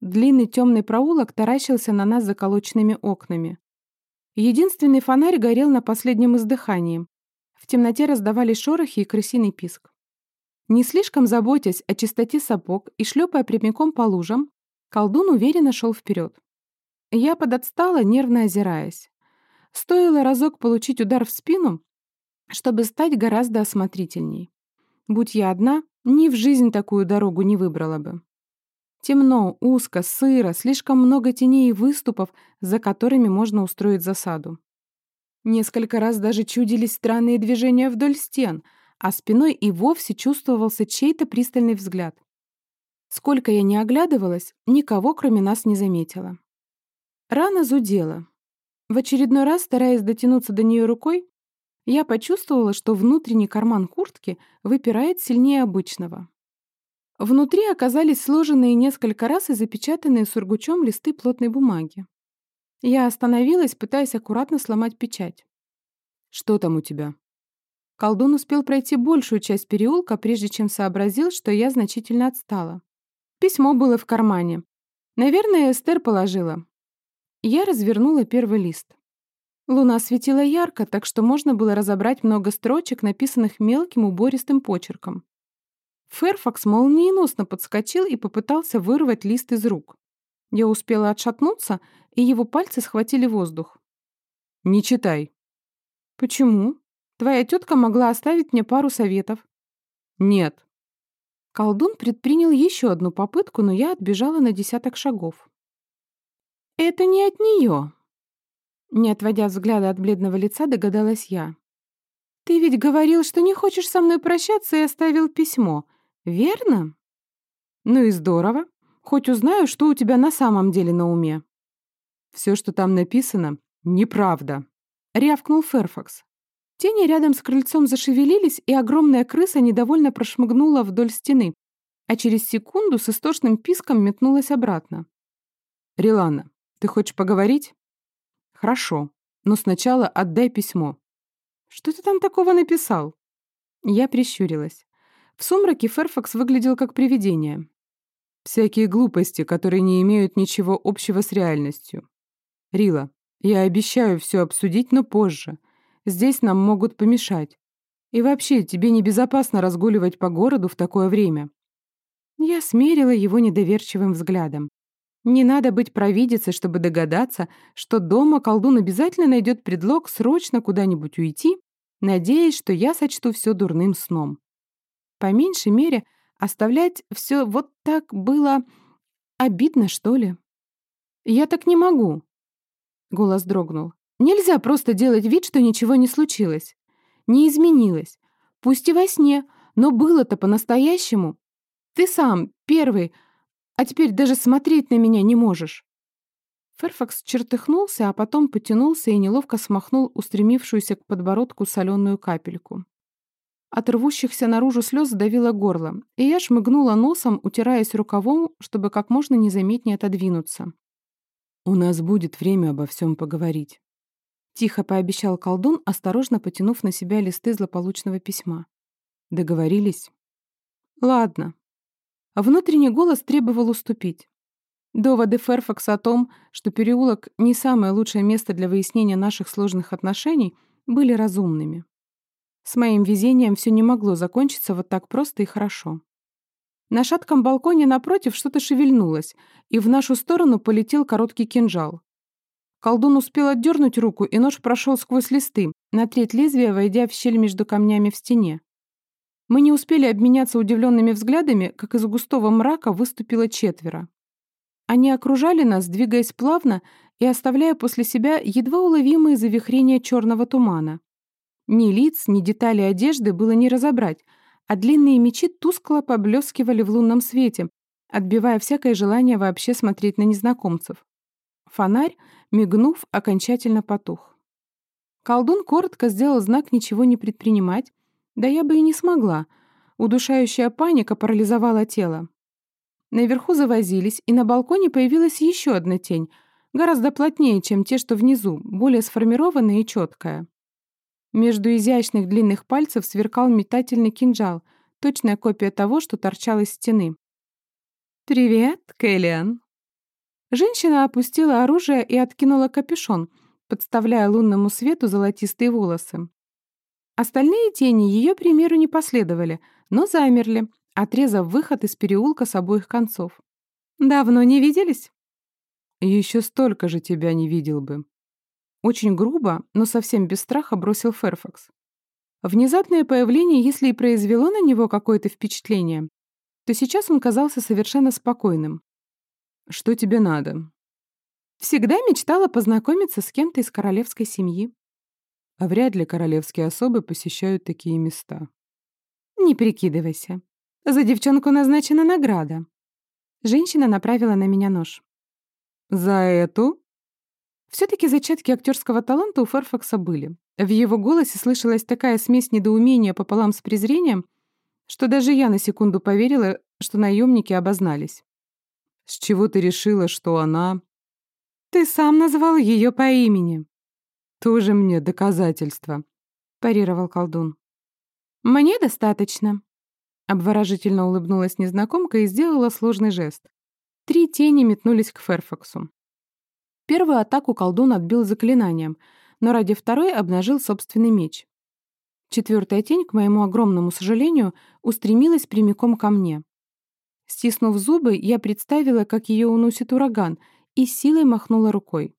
Speaker 1: Длинный темный проулок таращился на нас заколоченными окнами. Единственный фонарь горел на последнем издыхании. В темноте раздавались шорохи и крысиный писк. Не слишком заботясь о чистоте сапог и шлепая прямиком по лужам, колдун уверенно шел вперед. Я подотстала, нервно озираясь. Стоило разок получить удар в спину, чтобы стать гораздо осмотрительней. Будь я одна, ни в жизнь такую дорогу не выбрала бы. Темно, узко, сыро, слишком много теней и выступов, за которыми можно устроить засаду. Несколько раз даже чудились странные движения вдоль стен, а спиной и вовсе чувствовался чей-то пристальный взгляд. Сколько я не оглядывалась, никого кроме нас не заметила. Рана зудела. В очередной раз, стараясь дотянуться до нее рукой, я почувствовала, что внутренний карман куртки выпирает сильнее обычного. Внутри оказались сложенные несколько раз и запечатанные сургучом листы плотной бумаги. Я остановилась, пытаясь аккуратно сломать печать. «Что там у тебя?» Колдун успел пройти большую часть переулка, прежде чем сообразил, что я значительно отстала. Письмо было в кармане. Наверное, Эстер положила. Я развернула первый лист. Луна светила ярко, так что можно было разобрать много строчек, написанных мелким убористым почерком. Ферфакс молниеносно подскочил и попытался вырвать лист из рук. Я успела отшатнуться, и его пальцы схватили воздух. «Не читай». «Почему? Твоя тетка могла оставить мне пару советов». «Нет». Колдун предпринял еще одну попытку, но я отбежала на десяток шагов. «Это не от нее», не отводя взгляда от бледного лица, догадалась я. «Ты ведь говорил, что не хочешь со мной прощаться и оставил письмо верно?» «Ну и здорово. Хоть узнаю, что у тебя на самом деле на уме».
Speaker 2: «Все, что там написано, неправда», —
Speaker 1: рявкнул Ферфакс. Тени рядом с крыльцом зашевелились, и огромная крыса недовольно прошмыгнула вдоль стены, а через секунду с истошным писком метнулась обратно.
Speaker 2: «Рилана, ты хочешь поговорить?» «Хорошо, но сначала отдай письмо».
Speaker 1: «Что ты там такого написал?» Я прищурилась. В сумраке Ферфакс выглядел как привидение.
Speaker 2: Всякие глупости, которые не имеют ничего общего с реальностью. Рила, я обещаю все обсудить, но позже. Здесь нам могут помешать. И вообще, тебе небезопасно разгуливать по городу в такое время».
Speaker 1: Я смерила его недоверчивым взглядом. Не надо быть провидицей, чтобы догадаться, что дома колдун обязательно найдет предлог срочно куда-нибудь уйти, надеясь, что я сочту все дурным сном. По меньшей мере, оставлять все вот так было обидно, что ли. «Я так не могу», — голос дрогнул. Нельзя просто делать вид, что ничего не случилось. Не изменилось. Пусть и во сне, но было-то по-настоящему. Ты сам, первый, а теперь даже смотреть на меня не можешь». Ферфакс чертыхнулся, а потом потянулся и неловко смахнул устремившуюся к подбородку соленую капельку. От рвущихся наружу слез давило горло, и я шмыгнула носом, утираясь рукавом, чтобы как можно незаметнее отодвинуться.
Speaker 2: «У нас будет время обо всем поговорить».
Speaker 1: Тихо пообещал колдун, осторожно потянув на себя листы злополучного письма.
Speaker 2: Договорились?
Speaker 1: Ладно. Внутренний голос требовал уступить. Доводы Ферфакса о том, что переулок не самое лучшее место для выяснения наших сложных отношений, были разумными. С моим везением все не могло закончиться вот так просто и хорошо. На шатком балконе напротив что-то шевельнулось, и в нашу сторону полетел короткий кинжал. Колдун успел отдернуть руку, и нож прошел сквозь листы, на треть лезвия войдя в щель между камнями в стене. Мы не успели обменяться удивленными взглядами, как из густого мрака выступило четверо. Они окружали нас, двигаясь плавно и оставляя после себя едва уловимые завихрения черного тумана. Ни лиц, ни деталей одежды было не разобрать, а длинные мечи тускло поблескивали в лунном свете, отбивая всякое желание вообще смотреть на незнакомцев. Фонарь, мигнув, окончательно потух. Колдун коротко сделал знак ничего не предпринимать, да я бы и не смогла. Удушающая паника парализовала тело. Наверху завозились, и на балконе появилась еще одна тень, гораздо плотнее, чем те, что внизу, более сформированная и четкая. Между изящных длинных пальцев сверкал метательный кинжал, точная копия того, что торчал из стены. «Привет, Кэллиан!» Женщина опустила оружие и откинула капюшон, подставляя лунному свету золотистые волосы. Остальные тени ее примеру не последовали, но замерли, отрезав выход из переулка с обоих концов. «Давно не виделись?»
Speaker 2: «Еще столько же тебя не видел бы».
Speaker 1: Очень грубо, но совсем без страха бросил Ферфакс. Внезапное появление, если и произвело на него какое-то впечатление, то сейчас он казался совершенно спокойным.
Speaker 2: Что тебе надо?»
Speaker 1: Всегда мечтала познакомиться с кем-то из королевской семьи.
Speaker 2: А вряд ли королевские особы посещают такие места.
Speaker 1: Не прикидывайся. За девчонку назначена награда. Женщина направила на меня нож.
Speaker 2: За эту?
Speaker 1: Все-таки зачатки актерского таланта у Ферфакса были. В его голосе слышалась такая смесь недоумения пополам с презрением, что даже я на секунду поверила, что наемники обознались.
Speaker 2: С чего ты решила, что она...»
Speaker 1: «Ты сам назвал ее по имени».
Speaker 2: «Тоже мне доказательство», — парировал колдун.
Speaker 1: «Мне достаточно», — обворожительно улыбнулась незнакомка и сделала сложный жест. Три тени метнулись к Ферфаксу. Первую атаку колдун отбил заклинанием, но ради второй обнажил собственный меч. Четвертая тень, к моему огромному сожалению, устремилась прямиком ко мне. Стиснув зубы, я представила, как ее уносит ураган, и силой махнула рукой.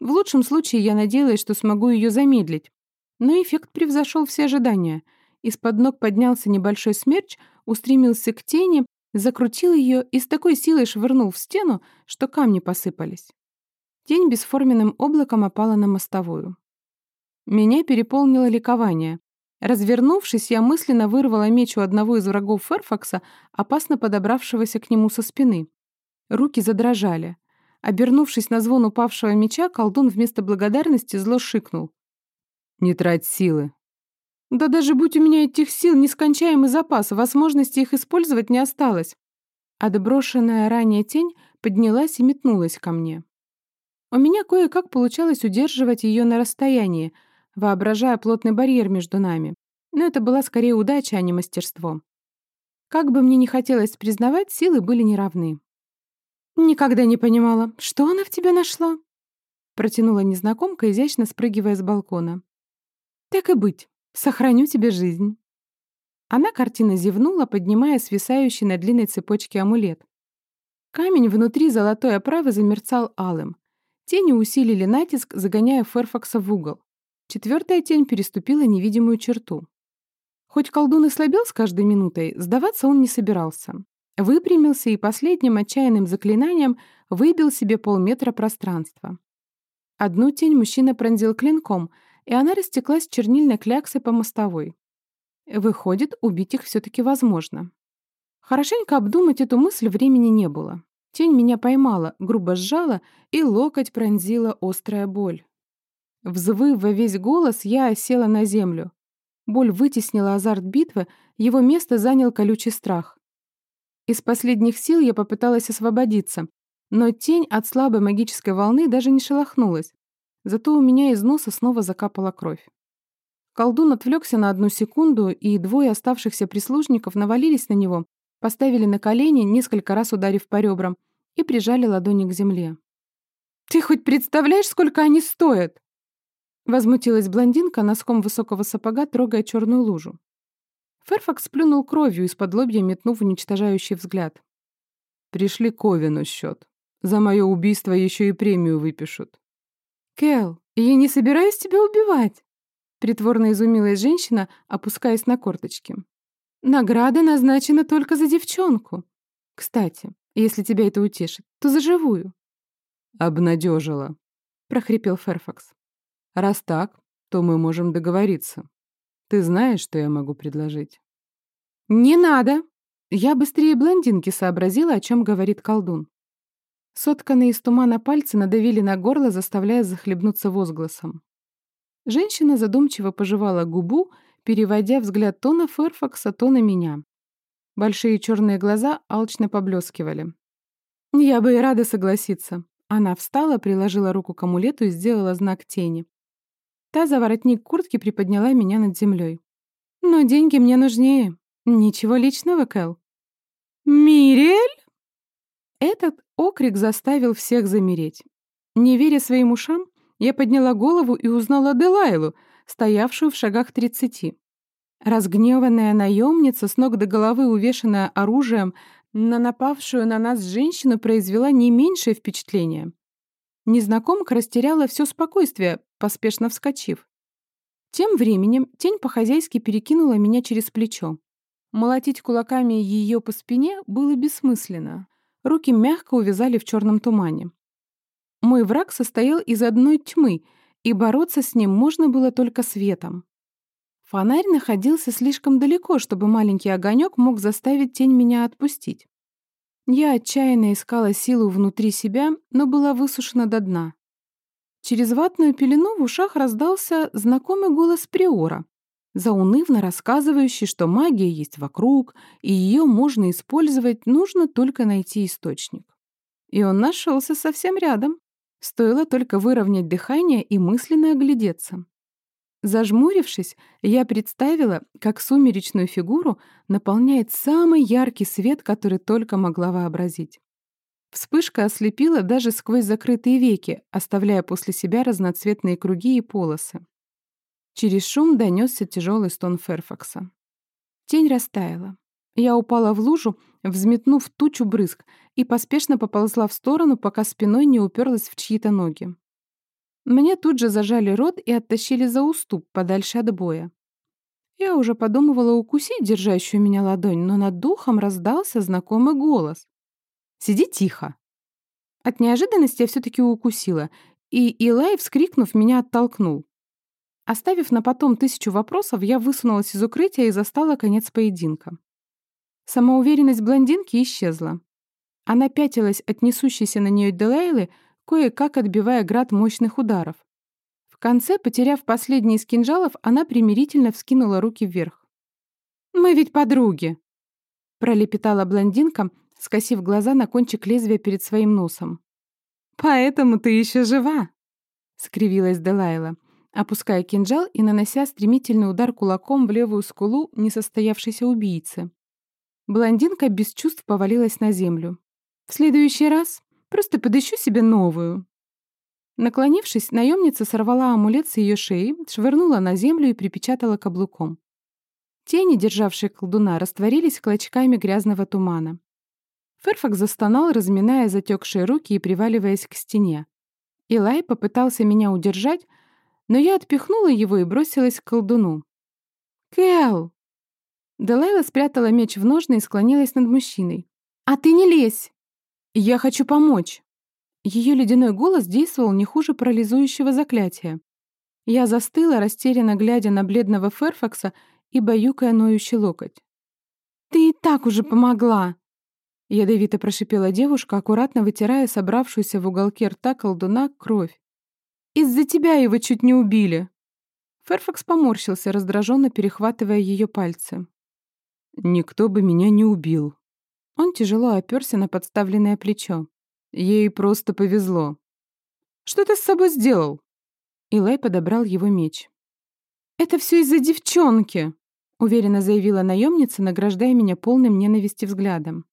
Speaker 1: В лучшем случае я надеялась, что смогу ее замедлить. Но эффект превзошел все ожидания. Из-под ног поднялся небольшой смерч, устремился к тени, закрутил ее и с такой силой швырнул в стену, что камни посыпались. Тень бесформенным облаком опала на мостовую. Меня переполнило ликование. Развернувшись, я мысленно вырвала меч у одного из врагов Ферфакса, опасно подобравшегося к нему со спины. Руки задрожали. Обернувшись на звон упавшего меча, колдун вместо благодарности зло шикнул. «Не трать силы». «Да даже будь у меня этих сил нескончаемый запас, возможности их использовать не осталось». Отброшенная ранее тень поднялась и метнулась ко мне. У меня кое-как получалось удерживать ее на расстоянии, воображая плотный барьер между нами. Но это была скорее удача, а не мастерство. Как бы мне ни хотелось признавать, силы были неравны. «Никогда не понимала, что она в тебе нашла?» Протянула незнакомка, изящно спрыгивая с балкона. «Так и быть, сохраню тебе жизнь». Она картина зевнула, поднимая свисающий на длинной цепочке амулет. Камень внутри золотой оправы замерцал алым. Тени усилили натиск, загоняя Ферфакса в угол. Четвертая тень переступила невидимую черту. Хоть колдун и слабел с каждой минутой, сдаваться он не собирался. Выпрямился и последним отчаянным заклинанием выбил себе полметра пространства. Одну тень мужчина пронзил клинком, и она растеклась чернильной кляксой по мостовой. Выходит, убить их все-таки возможно. Хорошенько обдумать эту мысль времени не было. Тень меня поймала, грубо сжала, и локоть пронзила острая боль. Взвыв во весь голос, я осела на землю. Боль вытеснила азарт битвы, его место занял колючий страх. Из последних сил я попыталась освободиться, но тень от слабой магической волны даже не шелохнулась. Зато у меня из носа снова закапала кровь. Колдун отвлекся на одну секунду, и двое оставшихся прислужников навалились на него, поставили на колени, несколько раз ударив по ребрам, и прижали ладони к земле. «Ты хоть представляешь, сколько они стоят?» Возмутилась блондинка носком высокого сапога, трогая черную лужу. Ферфакс плюнул кровью из-под лобья, метнув уничтожающий взгляд. «Пришли Ковину счет. За мое убийство еще и премию выпишут». «Кэл, я не собираюсь тебя убивать!» Притворно изумилась женщина, опускаясь на корточки. «Награда назначена только за девчонку. Кстати, если тебя это утешит, то за живую».
Speaker 2: «Обнадежила», — прохрипел Ферфакс. Раз так, то мы можем договориться. Ты знаешь, что я могу предложить?»
Speaker 1: «Не надо!» Я быстрее блондинки сообразила, о чем говорит колдун. Сотканные из тумана пальцы надавили на горло, заставляя захлебнуться возгласом. Женщина задумчиво пожевала губу, переводя взгляд то на Ферфакса, то на меня. Большие черные глаза алчно поблескивали. Я бы и рада согласиться. Она встала, приложила руку к амулету и сделала знак тени. Та за воротник куртки приподняла меня над землей. «Но деньги мне нужнее. Ничего личного, Кэл». «Мирель?» Этот окрик заставил всех замереть. Не веря своим ушам, я подняла голову и узнала Делайлу, стоявшую в шагах тридцати. Разгневанная наемница, с ног до головы увешанная оружием, на напавшую на нас женщину произвела не меньшее впечатление. Незнакомка растеряла все спокойствие, поспешно вскочив. Тем временем тень по-хозяйски перекинула меня через плечо. Молотить кулаками ее по спине было бессмысленно. Руки мягко увязали в черном тумане. Мой враг состоял из одной тьмы, и бороться с ним можно было только светом. Фонарь находился слишком далеко, чтобы маленький огонек мог заставить тень меня отпустить. Я отчаянно искала силу внутри себя, но была высушена до дна. Через ватную пелену в ушах раздался знакомый голос Приора, заунывно рассказывающий, что магия есть вокруг, и ее можно использовать, нужно только найти источник. И он нашелся совсем рядом. Стоило только выровнять дыхание и мысленно оглядеться. Зажмурившись, я представила, как сумеречную фигуру наполняет самый яркий свет, который только могла вообразить. Вспышка ослепила даже сквозь закрытые веки, оставляя после себя разноцветные круги и полосы. Через шум донесся тяжелый стон Ферфакса. Тень растаяла. Я упала в лужу, взметнув тучу брызг, и поспешно поползла в сторону, пока спиной не уперлась в чьи-то ноги. Мне тут же зажали рот и оттащили за уступ, подальше от боя. Я уже подумывала укусить держащую меня ладонь, но над духом раздался знакомый голос. «Сиди тихо!» От неожиданности я все-таки укусила, и Илай, вскрикнув, меня оттолкнул. Оставив на потом тысячу вопросов, я высунулась из укрытия и застала конец поединка. Самоуверенность блондинки исчезла. Она пятилась от несущейся на нее Делейлы, кое-как отбивая град мощных ударов. В конце, потеряв последний из кинжалов, она примирительно вскинула руки вверх. «Мы ведь подруги!» пролепетала блондинка, скосив глаза на кончик лезвия перед своим носом. «Поэтому ты еще жива!» — скривилась Делайла, опуская кинжал и нанося стремительный удар кулаком в левую скулу несостоявшейся убийцы. Блондинка без чувств повалилась на землю. «В следующий раз просто подыщу себе новую». Наклонившись, наемница сорвала амулет с ее шеи, швырнула на землю и припечатала каблуком. Тени, державшие колдуна, растворились клочками грязного тумана. Ферфакс застонал, разминая затекшие руки и приваливаясь к стене. Илай попытался меня удержать, но я отпихнула его и бросилась к колдуну. «Кэл!» Делайла спрятала меч в ножны и склонилась над мужчиной. «А ты не лезь! Я хочу помочь!» Ее ледяной голос действовал не хуже парализующего заклятия. Я застыла, растерянно глядя на бледного Ферфакса и баюкая ноющий локоть. «Ты и так уже помогла!» Ядовито прошипела девушка, аккуратно вытирая собравшуюся в уголке рта колдуна кровь. «Из-за тебя его чуть не убили!» Ферфакс поморщился, раздраженно перехватывая ее пальцы. «Никто бы меня не убил». Он тяжело оперся на подставленное плечо. Ей просто повезло. «Что ты с собой сделал?» Илай подобрал его меч. «Это все из-за девчонки!» — уверенно заявила наемница, награждая меня полным ненависти взглядом.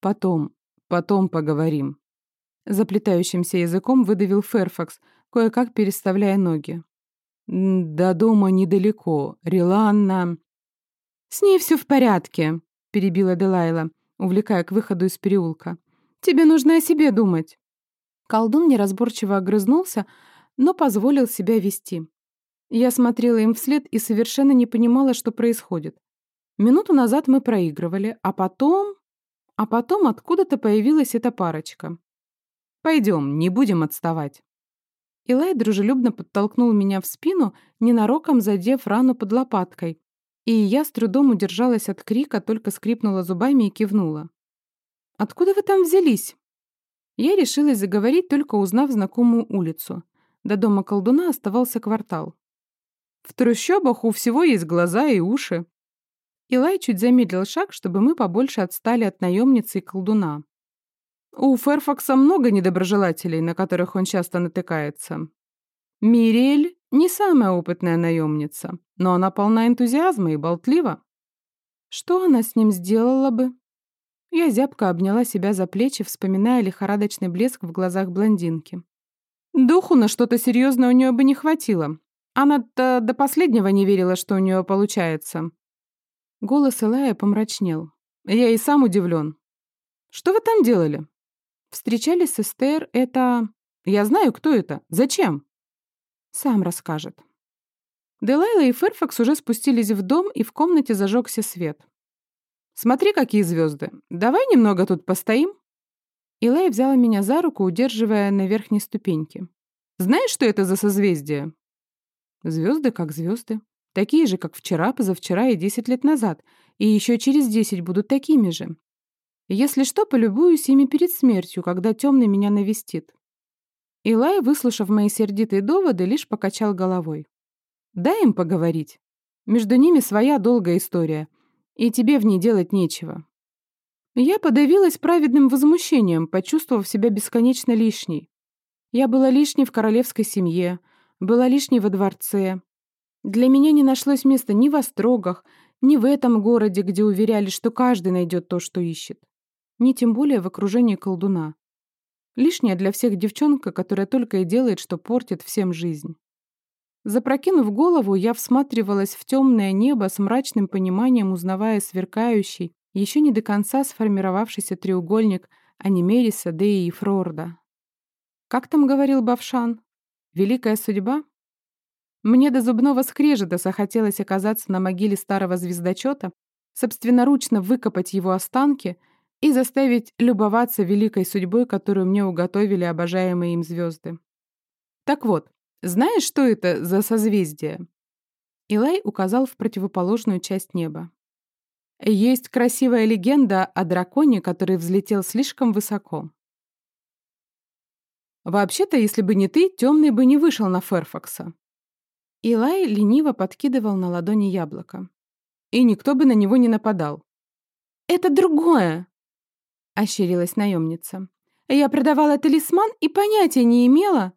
Speaker 1: «Потом, потом поговорим». Заплетающимся языком выдавил Ферфакс, кое-как переставляя ноги. «До дома недалеко. Риланна...» «С ней все в порядке», — перебила Делайла, увлекая к выходу из переулка. «Тебе нужно о себе думать». Колдун неразборчиво огрызнулся, но позволил себя вести. Я смотрела им вслед и совершенно не понимала, что происходит. Минуту назад мы проигрывали, а потом... А потом откуда-то появилась эта парочка. «Пойдем, не будем отставать». Илай дружелюбно подтолкнул меня в спину, ненароком задев рану под лопаткой, и я с трудом удержалась от крика, только скрипнула зубами и кивнула. «Откуда вы там взялись?» Я решилась заговорить, только узнав знакомую улицу. До дома колдуна оставался квартал. В трущобах у всего есть глаза и уши. Илай чуть замедлил шаг, чтобы мы побольше отстали от наемницы и колдуна. У Ферфакса много недоброжелателей, на которых он часто натыкается. Мириэль не самая опытная наемница, но она полна энтузиазма и болтлива. Что она с ним сделала бы? Я зябко обняла себя за плечи, вспоминая лихорадочный блеск в глазах блондинки. Духу на что-то серьезное у нее бы не хватило, она-то до последнего не верила, что у нее получается. Голос Элая помрачнел. Я и сам удивлен. Что вы там делали? Встречались с Эстер, это... Я знаю, кто это. Зачем? Сам расскажет. Делайла и Ферфакс уже спустились в дом, и в комнате зажегся свет. «Смотри, какие звезды. Давай немного тут постоим?» Илай взяла меня за руку, удерживая на верхней ступеньке. «Знаешь, что это за созвездие?» Звезды как звезды. Такие же, как вчера, позавчера и десять лет назад. И еще через десять будут такими же. Если что, полюбуюсь ими перед смертью, когда темный меня навестит. Илай, выслушав мои сердитые доводы, лишь покачал головой. Дай им поговорить. Между ними своя долгая история, и тебе в ней делать нечего. Я подавилась праведным возмущением, почувствовав себя бесконечно лишней. Я была лишней в королевской семье, была лишней во дворце. Для меня не нашлось места ни в Острогах, ни в этом городе, где уверяли, что каждый найдет то, что ищет. Ни тем более в окружении колдуна. Лишняя для всех девчонка, которая только и делает, что портит всем жизнь. Запрокинув голову, я всматривалась в темное небо с мрачным пониманием, узнавая сверкающий, еще не до конца сформировавшийся треугольник Анимериса, Деи и Фрорда. Как там говорил Бавшан? Великая судьба? Мне до зубного скрежета захотелось оказаться на могиле старого звездочета, собственноручно выкопать его останки и заставить любоваться великой судьбой, которую мне уготовили обожаемые им звезды. Так вот, знаешь, что это за созвездие? Илай указал в противоположную часть неба. Есть красивая легенда о драконе, который взлетел слишком высоко. Вообще-то, если бы не ты, темный бы не вышел на Ферфакса. Илай лениво подкидывал на ладони яблоко. И никто бы на него не нападал. «Это другое!» — ощерилась наемница. «Я продавала талисман и понятия не имела».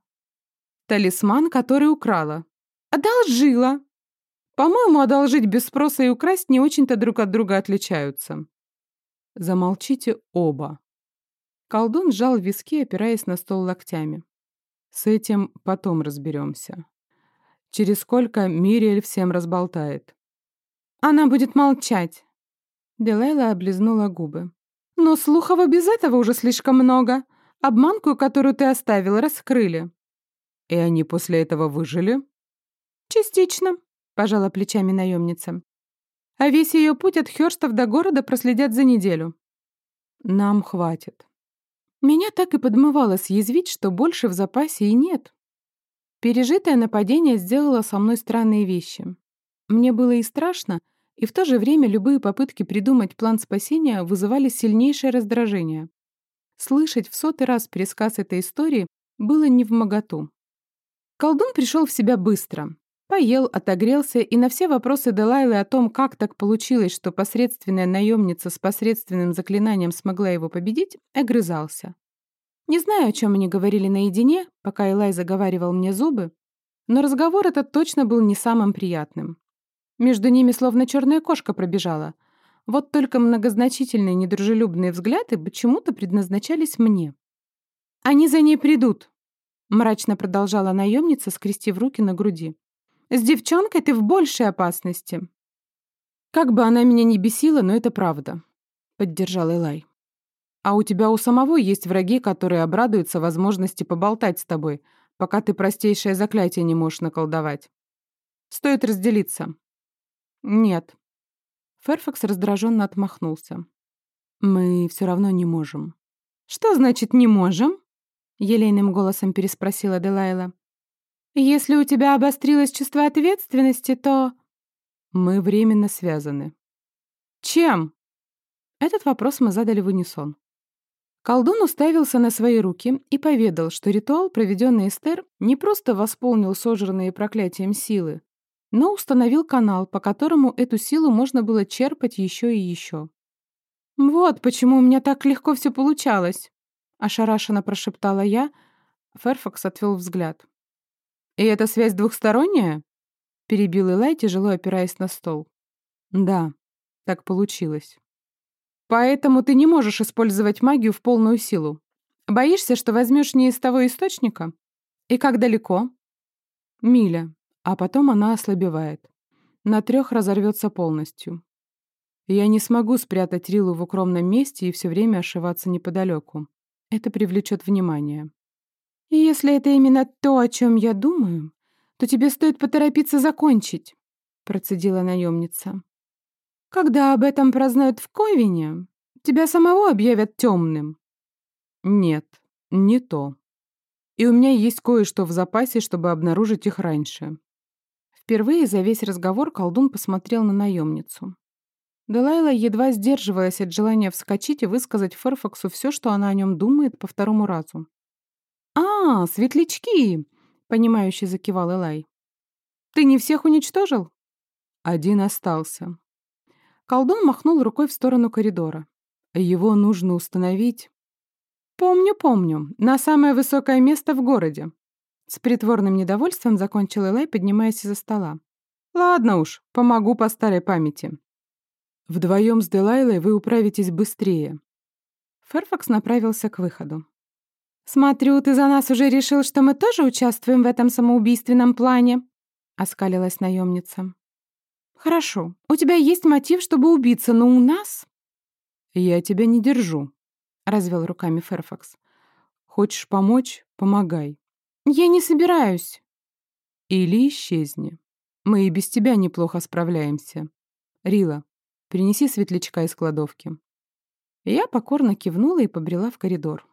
Speaker 1: «Талисман, который украла». «Одолжила!» «По-моему, одолжить без спроса и украсть не очень-то друг от друга отличаются». «Замолчите оба». Колдун сжал виски, опираясь на стол локтями. «С этим потом разберемся. Через сколько Мириэль всем разболтает?» «Она будет молчать!» Делайла облизнула губы. «Но слухов и без этого уже слишком много. Обманку, которую ты оставил, раскрыли». «И они после этого выжили?» «Частично», — пожала плечами наемница. «А весь ее путь от Хёрстов до города проследят за неделю». «Нам хватит». Меня так и подмывало съязвить, что больше в запасе и нет. Пережитое нападение сделало со мной странные вещи. Мне было и страшно, и в то же время любые попытки придумать план спасения вызывали сильнейшее раздражение. Слышать в сотый раз пересказ этой истории было не в моготу. Колдун пришел в себя быстро. Поел, отогрелся, и на все вопросы Делайлы о том, как так получилось, что посредственная наемница с посредственным заклинанием смогла его победить, огрызался. Не знаю, о чем они говорили наедине, пока Элай заговаривал мне зубы, но разговор этот точно был не самым приятным. Между ними словно черная кошка пробежала. Вот только многозначительные недружелюбные взгляды почему-то предназначались мне. «Они за ней придут», — мрачно продолжала наемница, скрестив руки на груди. «С девчонкой ты в большей опасности». «Как бы она меня ни бесила, но это правда», — поддержал Элай. А у тебя у самого есть враги, которые обрадуются возможности поболтать с тобой, пока ты простейшее заклятие не можешь наколдовать. Стоит разделиться. Нет. Ферфакс раздраженно отмахнулся. Мы все равно не можем. Что значит «не можем»? Елейным голосом переспросила Делайла. Если у тебя обострилось чувство ответственности, то... Мы временно связаны. Чем? Этот вопрос мы задали в унисон. Колдун уставился на свои руки и поведал, что ритуал, проведенный Эстер, не просто восполнил сожранные проклятием силы, но установил канал, по которому эту силу можно было черпать еще и еще. «Вот почему у меня так легко все получалось», — ошарашенно прошептала я. Ферфакс отвел взгляд. «И эта связь двухсторонняя?» — перебил Илай, тяжело опираясь на стол. «Да, так получилось». Поэтому ты не можешь использовать магию в полную силу. Боишься, что возьмешь не из того источника? И как далеко? Миля. А потом она ослабевает. На трех разорвется полностью. Я не смогу спрятать Рилу в укромном месте и все время ошиваться неподалеку. Это привлечет внимание. И если это именно то, о чем я думаю, то тебе стоит поторопиться закончить, процедила наемница. Когда об этом прознают в Ковине, тебя самого объявят темным. Нет, не то. И у меня есть кое-что в запасе, чтобы обнаружить их раньше. Впервые за весь разговор колдун посмотрел на наемницу. Делайла едва сдерживалась от желания вскочить и высказать Ферфаксу все, что она о нем думает по второму разу. «А, светлячки!» — понимающе закивал Элай. «Ты не всех уничтожил?» «Один остался. Колдун махнул рукой в сторону коридора. «Его нужно установить...» «Помню, помню. На самое высокое место в городе». С притворным недовольством закончил Элай, поднимаясь из-за стола. «Ладно уж, помогу по старой памяти». «Вдвоем с Делайлой вы управитесь быстрее». Ферфакс направился к выходу. «Смотрю, ты за нас уже решил, что мы тоже участвуем в этом самоубийственном плане?» — оскалилась наемница. «Хорошо, у тебя есть мотив, чтобы убиться, но у нас...» «Я тебя не держу», — развел руками Ферфакс. «Хочешь помочь — помогай». «Я не собираюсь». «Или исчезни. Мы и без тебя неплохо справляемся. Рила, принеси светлячка из кладовки». Я покорно кивнула и побрела в коридор.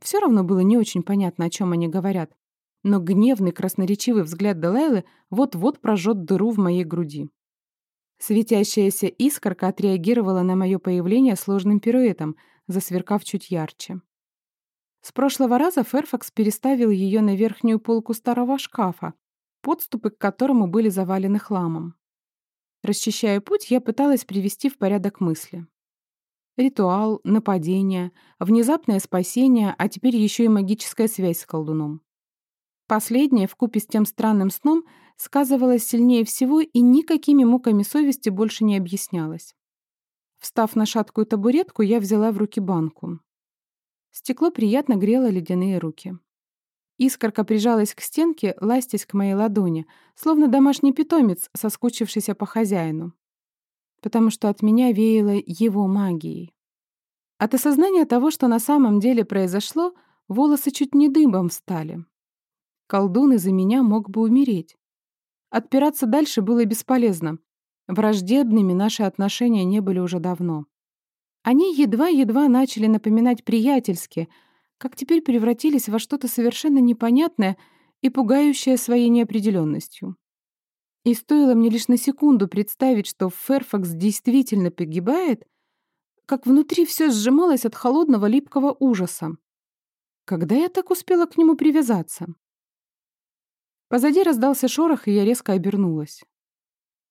Speaker 1: Все равно было не очень понятно, о чем они говорят, но гневный красноречивый взгляд Делайлы вот-вот прожжет дыру в моей груди. Светящаяся искорка отреагировала на мое появление сложным пируэтом, засверкав чуть ярче. С прошлого раза Ферфакс переставил ее на верхнюю полку старого шкафа, подступы к которому были завалены хламом. Расчищая путь, я пыталась привести в порядок мысли. Ритуал, нападение, внезапное спасение, а теперь еще и магическая связь с колдуном. Последнее, вкупе с тем странным сном, сказывалось сильнее всего и никакими муками совести больше не объяснялось. Встав на шаткую табуретку, я взяла в руки банку. Стекло приятно грело ледяные руки. Искорка прижалась к стенке, ластясь к моей ладони, словно домашний питомец, соскучившийся по хозяину. Потому что от меня веяло его магией. От осознания того, что на самом деле произошло, волосы чуть не дыбом встали. Колдун из-за меня мог бы умереть. Отпираться дальше было бесполезно. Враждебными наши отношения не были уже давно. Они едва-едва начали напоминать приятельские, как теперь превратились во что-то совершенно непонятное и пугающее своей неопределенностью. И стоило мне лишь на секунду представить, что Ферфакс действительно погибает, как внутри все сжималось от холодного липкого ужаса. Когда я так успела к нему привязаться? Позади раздался шорох, и я резко обернулась.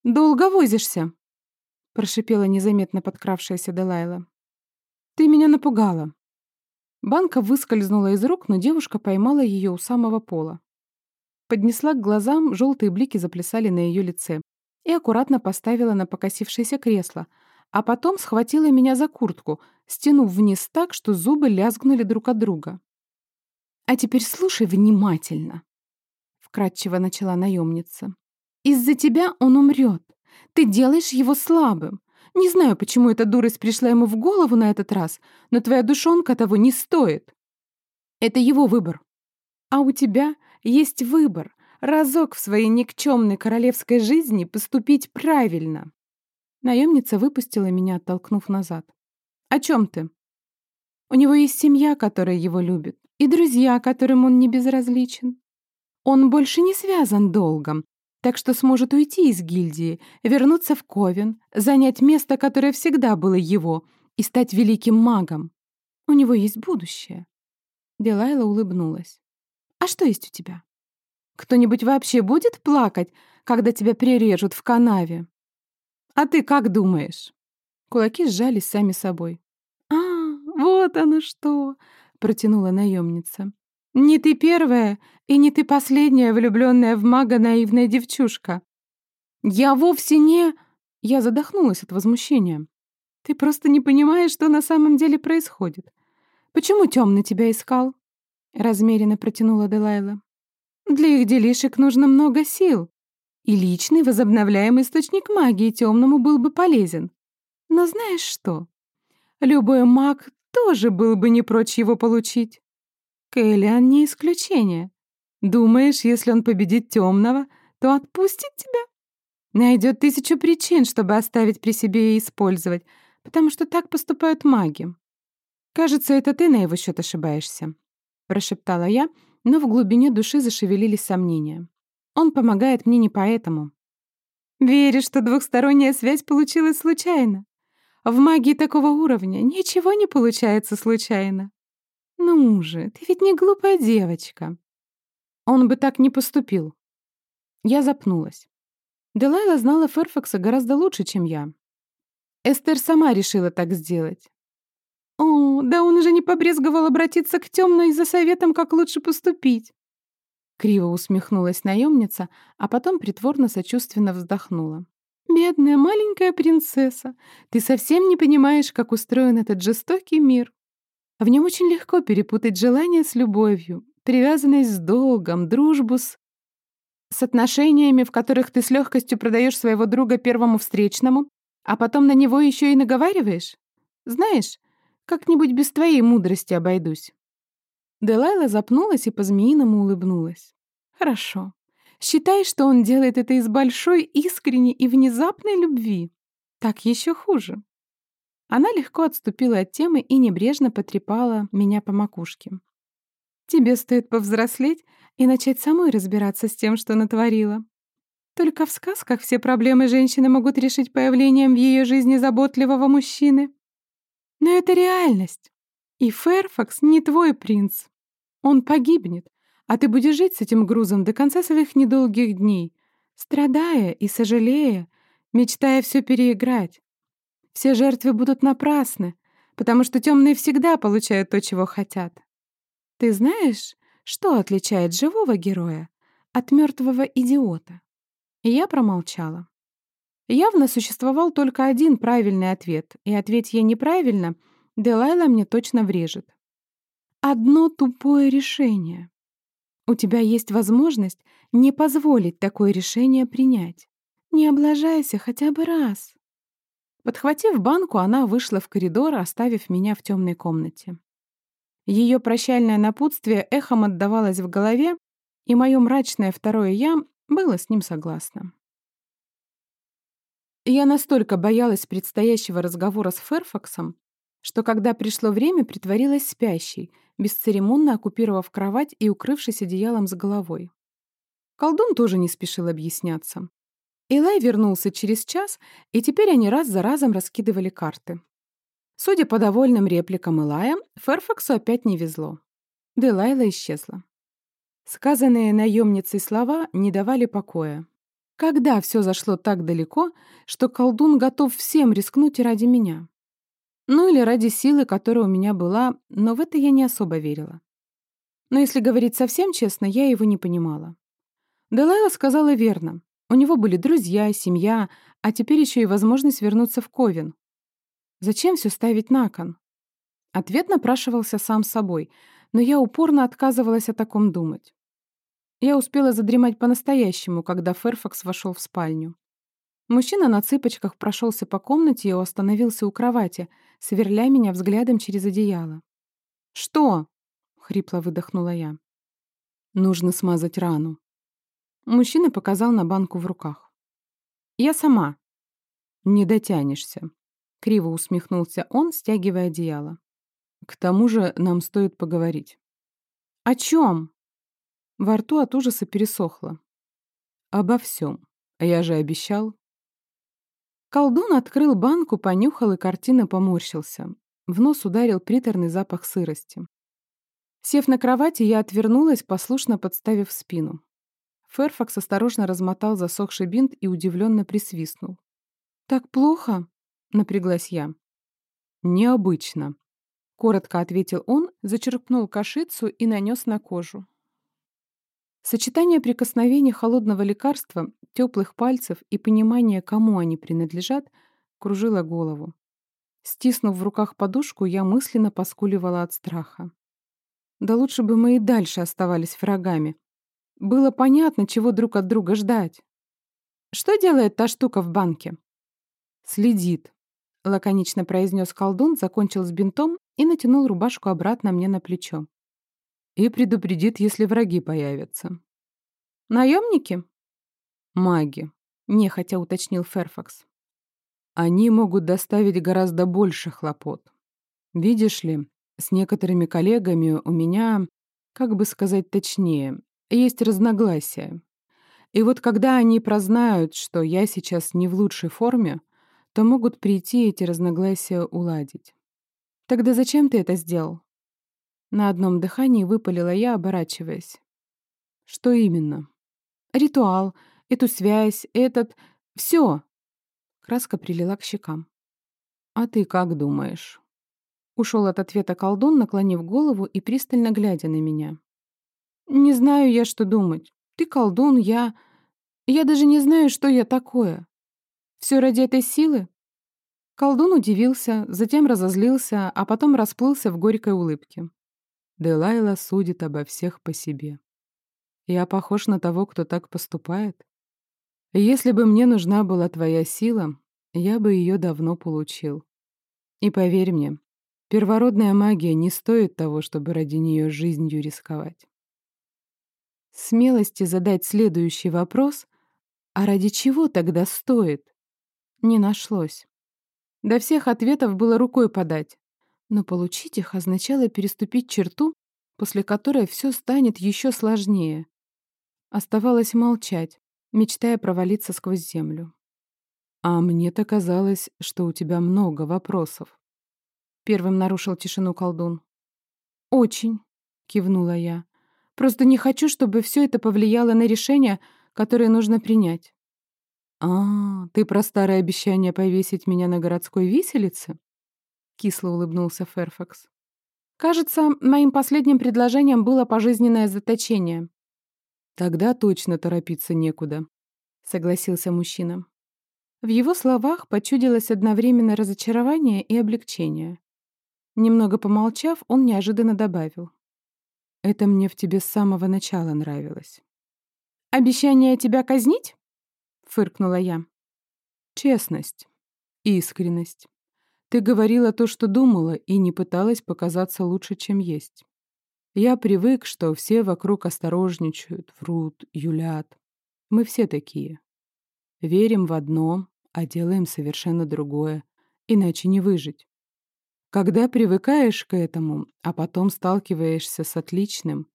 Speaker 1: «Долго возишься?» — прошипела незаметно подкравшаяся Делайла. «Ты меня напугала». Банка выскользнула из рук, но девушка поймала ее у самого пола. Поднесла к глазам, желтые блики заплясали на ее лице и аккуратно поставила на покосившееся кресло, а потом схватила меня за куртку, стянув вниз так, что зубы лязгнули друг от друга. «А теперь слушай внимательно», вкратчиво начала наемница. «Из-за тебя он умрет. Ты делаешь его слабым. Не знаю, почему эта дурость пришла ему в голову на этот раз, но твоя душонка того не стоит. Это его выбор. А у тебя есть выбор разок в своей никчемной королевской жизни поступить правильно». Наемница выпустила меня, оттолкнув назад. «О чем ты?» «У него есть семья, которая его любит, и друзья, которым он не безразличен. Он больше не связан долгом, так что сможет уйти из гильдии, вернуться в Ковен, занять место, которое всегда было его, и стать великим магом. У него есть будущее. Делайла улыбнулась. «А что есть у тебя? Кто-нибудь вообще будет плакать, когда тебя прирежут в канаве? А ты как думаешь?» Кулаки сжались сами собой. «А, вот оно что!» — протянула наемница. Не ты первая и не ты последняя влюбленная в мага наивная девчушка. Я вовсе не... Я задохнулась от возмущения. Ты просто не понимаешь, что на самом деле происходит. Почему темный тебя искал? Размеренно протянула Делайла. Для их делишек нужно много сил. И личный возобновляемый источник магии темному был бы полезен. Но знаешь что? Любой маг тоже был бы не прочь его получить. Кэллиан не исключение. Думаешь, если он победит темного, то отпустит тебя? Найдет тысячу причин, чтобы оставить при себе и использовать, потому что так поступают маги. Кажется, это ты на его счет ошибаешься, прошептала я, но в глубине души зашевелились сомнения. Он помогает мне не поэтому. Веришь, что двухсторонняя связь получилась случайно? В магии такого уровня ничего не получается случайно. «Ну же, ты ведь не глупая девочка». Он бы так не поступил. Я запнулась. Делайла знала Ферфакса гораздо лучше, чем я. Эстер сама решила так сделать. «О, да он уже не побрезговал обратиться к темной за советом, как лучше поступить». Криво усмехнулась наемница, а потом притворно-сочувственно вздохнула. «Бедная маленькая принцесса, ты совсем не понимаешь, как устроен этот жестокий мир. В нем очень легко перепутать желание с любовью, привязанность с долгом, дружбу с... с отношениями, в которых ты с легкостью продаешь своего друга первому встречному, а потом на него еще и наговариваешь. Знаешь, как-нибудь без твоей мудрости обойдусь». Делайла запнулась и по-змеиному улыбнулась. «Хорошо. Считай, что он делает это из большой, искренней и внезапной любви. Так еще хуже. Она легко отступила от темы и небрежно потрепала меня по макушке. «Тебе стоит повзрослеть и начать самой разбираться с тем, что натворила. Только в сказках все проблемы женщины могут решить появлением в ее жизни заботливого мужчины. Но это реальность. И Ферфакс не твой принц. Он погибнет, а ты будешь жить с этим грузом до конца своих недолгих дней, страдая и сожалея, мечтая все переиграть. Все жертвы будут напрасны, потому что темные всегда получают то, чего хотят. Ты знаешь, что отличает живого героя от мертвого идиота? Я промолчала. Явно существовал только один правильный ответ, и ответь я неправильно, Делайла мне точно врежет. Одно тупое решение. У тебя есть возможность не позволить такое решение принять. Не облажайся хотя бы раз. Подхватив банку, она вышла в коридор, оставив меня в темной комнате. Ее прощальное напутствие эхом отдавалось в голове, и мое мрачное второе «я» было с ним согласно. Я настолько боялась предстоящего разговора с Ферфаксом, что когда пришло время, притворилась спящей, бесцеремонно оккупировав кровать и укрывшись одеялом с головой. Колдун тоже не спешил объясняться. Илай вернулся через час, и теперь они раз за разом раскидывали карты. Судя по довольным репликам Илая, Ферфаксу опять не везло. Делайла исчезла. Сказанные наемницей слова не давали покоя. Когда все зашло так далеко, что колдун готов всем рискнуть ради меня? Ну или ради силы, которая у меня была, но в это я не особо верила. Но если говорить совсем честно, я его не понимала. Делайла сказала верно. У него были друзья, семья, а теперь еще и возможность вернуться в Ковен. Зачем все ставить на кон? Ответ напрашивался сам собой, но я упорно отказывалась о таком думать. Я успела задремать по-настоящему, когда Ферфакс вошел в спальню. Мужчина на цыпочках прошелся по комнате и остановился у кровати, сверля меня взглядом через одеяло. «Что?» — хрипло выдохнула я. «Нужно смазать рану». Мужчина показал на банку в руках. «Я сама». «Не дотянешься», — криво усмехнулся он, стягивая одеяло. «К тому же нам стоит поговорить». «О чем?» Во рту от ужаса пересохло. «Обо всем. Я же обещал». Колдун открыл банку, понюхал и картина поморщился. В нос ударил приторный запах сырости. Сев на кровати, я отвернулась, послушно подставив спину. Ферфакс осторожно размотал засохший бинт и удивленно присвистнул. «Так плохо?» — напряглась я. «Необычно», — коротко ответил он, зачерпнул кашицу и нанес на кожу. Сочетание прикосновений холодного лекарства, теплых пальцев и понимания, кому они принадлежат, кружило голову. Стиснув в руках подушку, я мысленно поскуливала от страха. Да лучше бы мы и дальше оставались врагами. Было понятно, чего друг от друга ждать. «Что делает та штука в банке?» «Следит», — лаконично произнес колдун, закончил с бинтом и натянул рубашку обратно мне на плечо и предупредит, если враги появятся. Наемники? Маги, нехотя уточнил Ферфакс. Они могут доставить гораздо больше хлопот. Видишь ли, с некоторыми коллегами у меня, как бы сказать точнее, есть разногласия. И вот когда они прознают, что я сейчас не в лучшей форме, то могут прийти эти разногласия уладить. Тогда зачем ты это сделал? На одном дыхании выпалила я, оборачиваясь. Что именно? Ритуал, эту связь, этот... Все. Краска прилила к щекам. А ты как думаешь? Ушел от ответа колдун, наклонив голову и пристально глядя на меня. Не знаю я, что думать. Ты колдун, я... Я даже не знаю, что я такое. Все ради этой силы? Колдун удивился, затем разозлился, а потом расплылся в горькой улыбке. Делайла судит обо всех по себе. Я похож на того, кто так поступает? Если бы мне нужна была твоя сила, я бы ее давно получил. И поверь мне, первородная магия не стоит того, чтобы ради нее жизнью рисковать. Смелости задать следующий вопрос, а ради чего тогда стоит, не нашлось. До всех ответов было рукой подать. Но получить их означало переступить черту, после которой все станет еще сложнее. Оставалось молчать, мечтая провалиться сквозь землю.
Speaker 2: «А мне-то казалось, что у тебя много вопросов».
Speaker 1: Первым нарушил тишину колдун. «Очень», — кивнула я. «Просто не хочу, чтобы все это повлияло на решение, которое нужно принять».
Speaker 2: «А, ты про старое обещание повесить меня на городской виселице?» Кисло улыбнулся Ферфакс.
Speaker 1: «Кажется, моим последним предложением было пожизненное заточение».
Speaker 2: «Тогда точно торопиться некуда», — согласился мужчина.
Speaker 1: В его словах почудилось одновременно разочарование и облегчение. Немного помолчав, он неожиданно добавил.
Speaker 2: «Это мне в тебе с самого начала нравилось».
Speaker 1: «Обещание тебя казнить?» — фыркнула я.
Speaker 2: «Честность. Искренность. Ты говорила то, что думала, и не пыталась показаться лучше, чем есть. Я привык, что все вокруг осторожничают, врут, юлят. Мы все такие. Верим в одно, а делаем совершенно другое, иначе не выжить. Когда привыкаешь к этому, а потом сталкиваешься с отличным,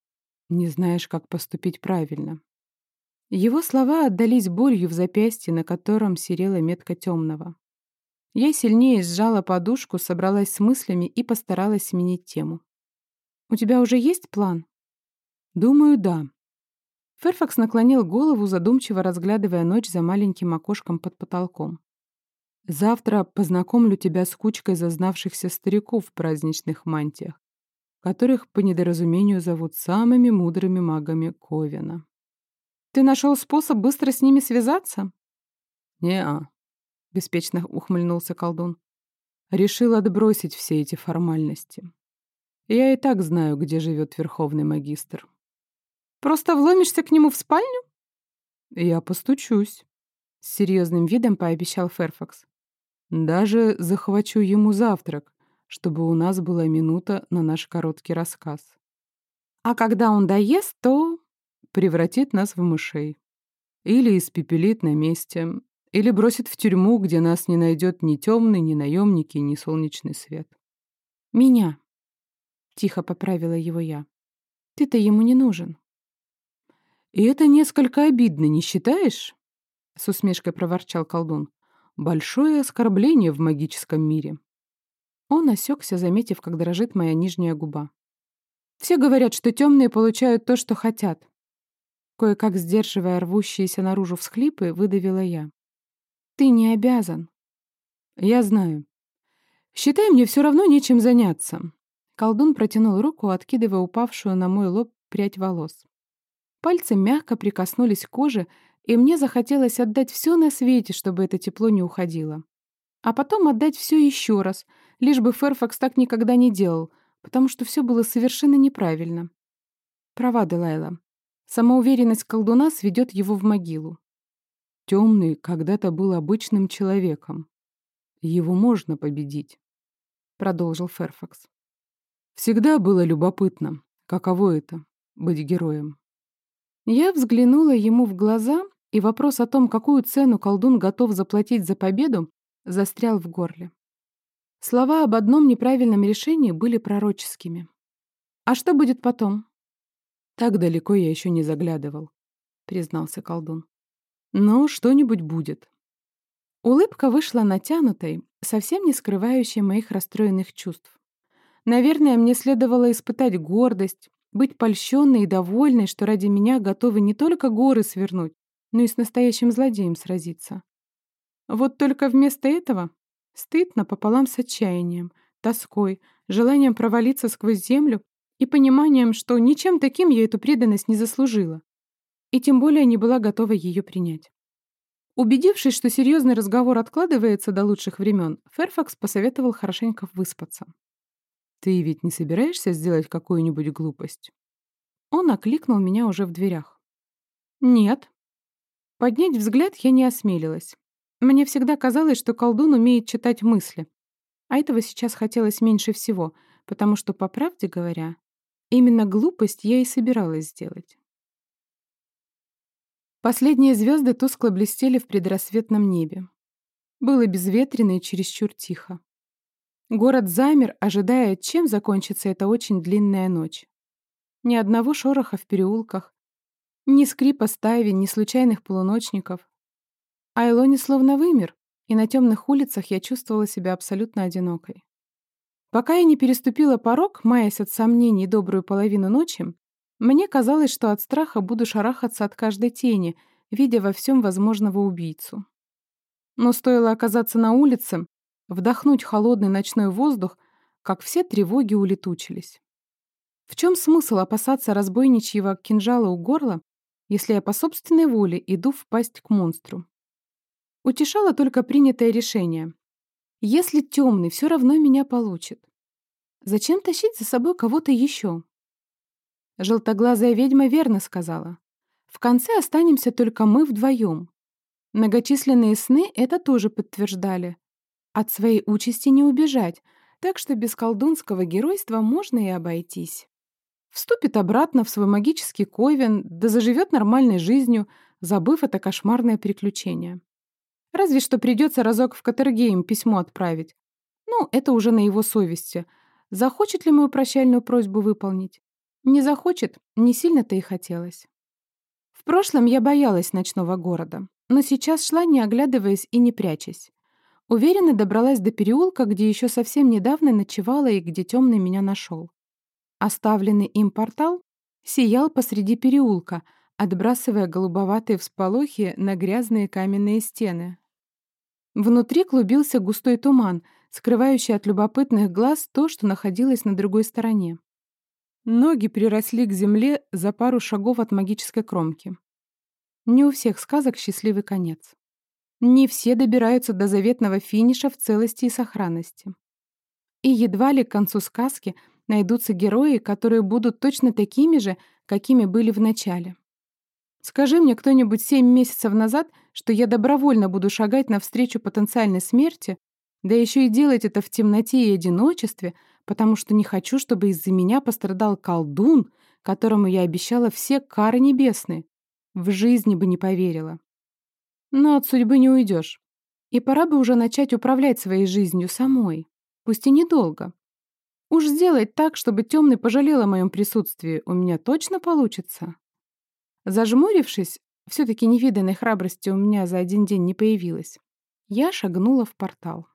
Speaker 2: не знаешь, как поступить правильно.
Speaker 1: Его слова отдались болью в запястье, на котором серела метка темного. Я сильнее сжала подушку, собралась с мыслями и постаралась сменить тему. «У тебя уже есть план?»
Speaker 2: «Думаю, да».
Speaker 1: Ферфакс наклонил голову, задумчиво разглядывая ночь за маленьким окошком под потолком.
Speaker 2: «Завтра познакомлю тебя с кучкой зазнавшихся стариков в праздничных мантиях, которых по недоразумению зовут самыми мудрыми магами Ковена».
Speaker 1: «Ты нашел способ быстро с ними связаться?»
Speaker 2: «Не-а», — беспечно ухмыльнулся колдун. «Решил отбросить все эти формальности. Я и так знаю, где живет верховный магистр».
Speaker 1: «Просто вломишься к нему в спальню?»
Speaker 2: «Я постучусь», — с серьезным видом пообещал Ферфакс. «Даже захвачу ему завтрак, чтобы у нас была минута на наш короткий рассказ».
Speaker 1: «А когда он доест, то...»
Speaker 2: «Превратит нас в мышей. Или испепелит на месте, или бросит в тюрьму, где нас не найдет ни темный, ни наемники, ни солнечный свет.
Speaker 1: «Меня», — тихо поправила его я. «Ты-то ему не нужен».
Speaker 2: «И это несколько обидно, не считаешь?» — с усмешкой проворчал колдун. «Большое оскорбление в магическом мире».
Speaker 1: Он осекся, заметив, как дрожит моя нижняя губа. «Все говорят, что темные получают то, что хотят». Кое-как сдерживая рвущиеся наружу всхлипы, выдавила я. Ты не обязан.
Speaker 2: Я знаю. Считай, мне все равно нечем заняться.
Speaker 1: Колдун протянул руку, откидывая упавшую на мой лоб прядь волос. Пальцы мягко прикоснулись к коже, и мне захотелось отдать все на свете, чтобы это тепло не уходило. А потом отдать все еще раз, лишь бы Ферфакс так никогда не делал, потому что все было совершенно неправильно. Права, Делайла. Самоуверенность колдуна сведет его в могилу.
Speaker 2: Темный когда-то был обычным человеком. Его можно победить, продолжил Ферфакс. Всегда было любопытно, каково это — быть героем.
Speaker 1: Я взглянула ему в глаза, и вопрос о том, какую цену колдун готов заплатить за победу, застрял в горле. Слова об одном неправильном решении были пророческими. «А что будет потом?»
Speaker 2: «Так далеко я еще не заглядывал», — признался колдун. Но что-нибудь будет.
Speaker 1: Улыбка вышла натянутой, совсем не скрывающей моих расстроенных чувств. Наверное, мне следовало испытать гордость, быть польщенной и довольной, что ради меня готовы не только горы свернуть, но и с настоящим злодеем сразиться. Вот только вместо этого стыд напополам с отчаянием, тоской, желанием провалиться сквозь землю и пониманием, что ничем таким я эту преданность не заслужила и тем более не была готова ее принять. Убедившись, что серьезный разговор откладывается до лучших времен, Ферфакс посоветовал хорошенько выспаться.
Speaker 2: «Ты ведь не собираешься сделать какую-нибудь глупость?»
Speaker 1: Он окликнул меня уже в дверях. «Нет». Поднять взгляд я не осмелилась. Мне всегда казалось, что колдун умеет читать мысли. А этого сейчас хотелось меньше всего, потому что, по правде говоря, именно глупость я и собиралась сделать. Последние звезды тускло блестели в предрассветном небе. Было безветренно и чересчур тихо. Город замер, ожидая, чем закончится эта очень длинная ночь. Ни одного шороха в переулках, Ни скрипа ставень, ни случайных полуночников. Айлони словно вымер, и на темных улицах я чувствовала себя абсолютно одинокой. Пока я не переступила порог, маясь от сомнений добрую половину ночи, мне казалось, что от страха буду шарахаться от каждой тени, видя во всем возможного убийцу. Но стоило оказаться на улице, вдохнуть холодный ночной воздух, как все тревоги улетучились. В чем смысл опасаться разбойничьего кинжала у горла, если я по собственной воле иду впасть к монстру? Утешало только принятое решение. Если темный все равно меня получит, зачем тащить за собой кого-то еще? Желтоглазая ведьма верно сказала. В конце останемся только мы вдвоем. Многочисленные сны это тоже подтверждали. От своей участи не убежать, так что без колдунского геройства можно и обойтись. Вступит обратно в свой магический ковен, да заживет нормальной жизнью, забыв это кошмарное приключение. Разве что придется разок в Катергейм письмо отправить. Ну, это уже на его совести. Захочет ли мою прощальную просьбу выполнить? Не захочет, не сильно-то и хотелось. В прошлом я боялась ночного города, но сейчас шла, не оглядываясь и не прячась. Уверенно добралась до переулка, где еще совсем недавно ночевала и где темный меня нашел. Оставленный им портал сиял посреди переулка, отбрасывая голубоватые всполохи на грязные каменные стены. Внутри клубился густой туман, скрывающий от любопытных глаз то, что находилось на другой стороне. Ноги приросли к земле за пару шагов от магической кромки. Не у всех сказок счастливый конец. Не все добираются до заветного финиша в целости и сохранности. И едва ли к концу сказки найдутся герои, которые будут точно такими же, какими были в начале. Скажи мне кто-нибудь семь месяцев назад, что я добровольно буду шагать навстречу потенциальной смерти, да еще и делать это в темноте и одиночестве, потому что не хочу, чтобы из-за меня пострадал колдун, которому я обещала все кары небесные. В жизни бы не поверила. Но от судьбы не уйдешь. И пора бы уже начать управлять своей жизнью самой, пусть и недолго. Уж сделать так, чтобы темный пожалел о моем присутствии, у меня точно получится. Зажмурившись, все-таки невиданной храбрости у меня за один день не появилось, я шагнула в портал.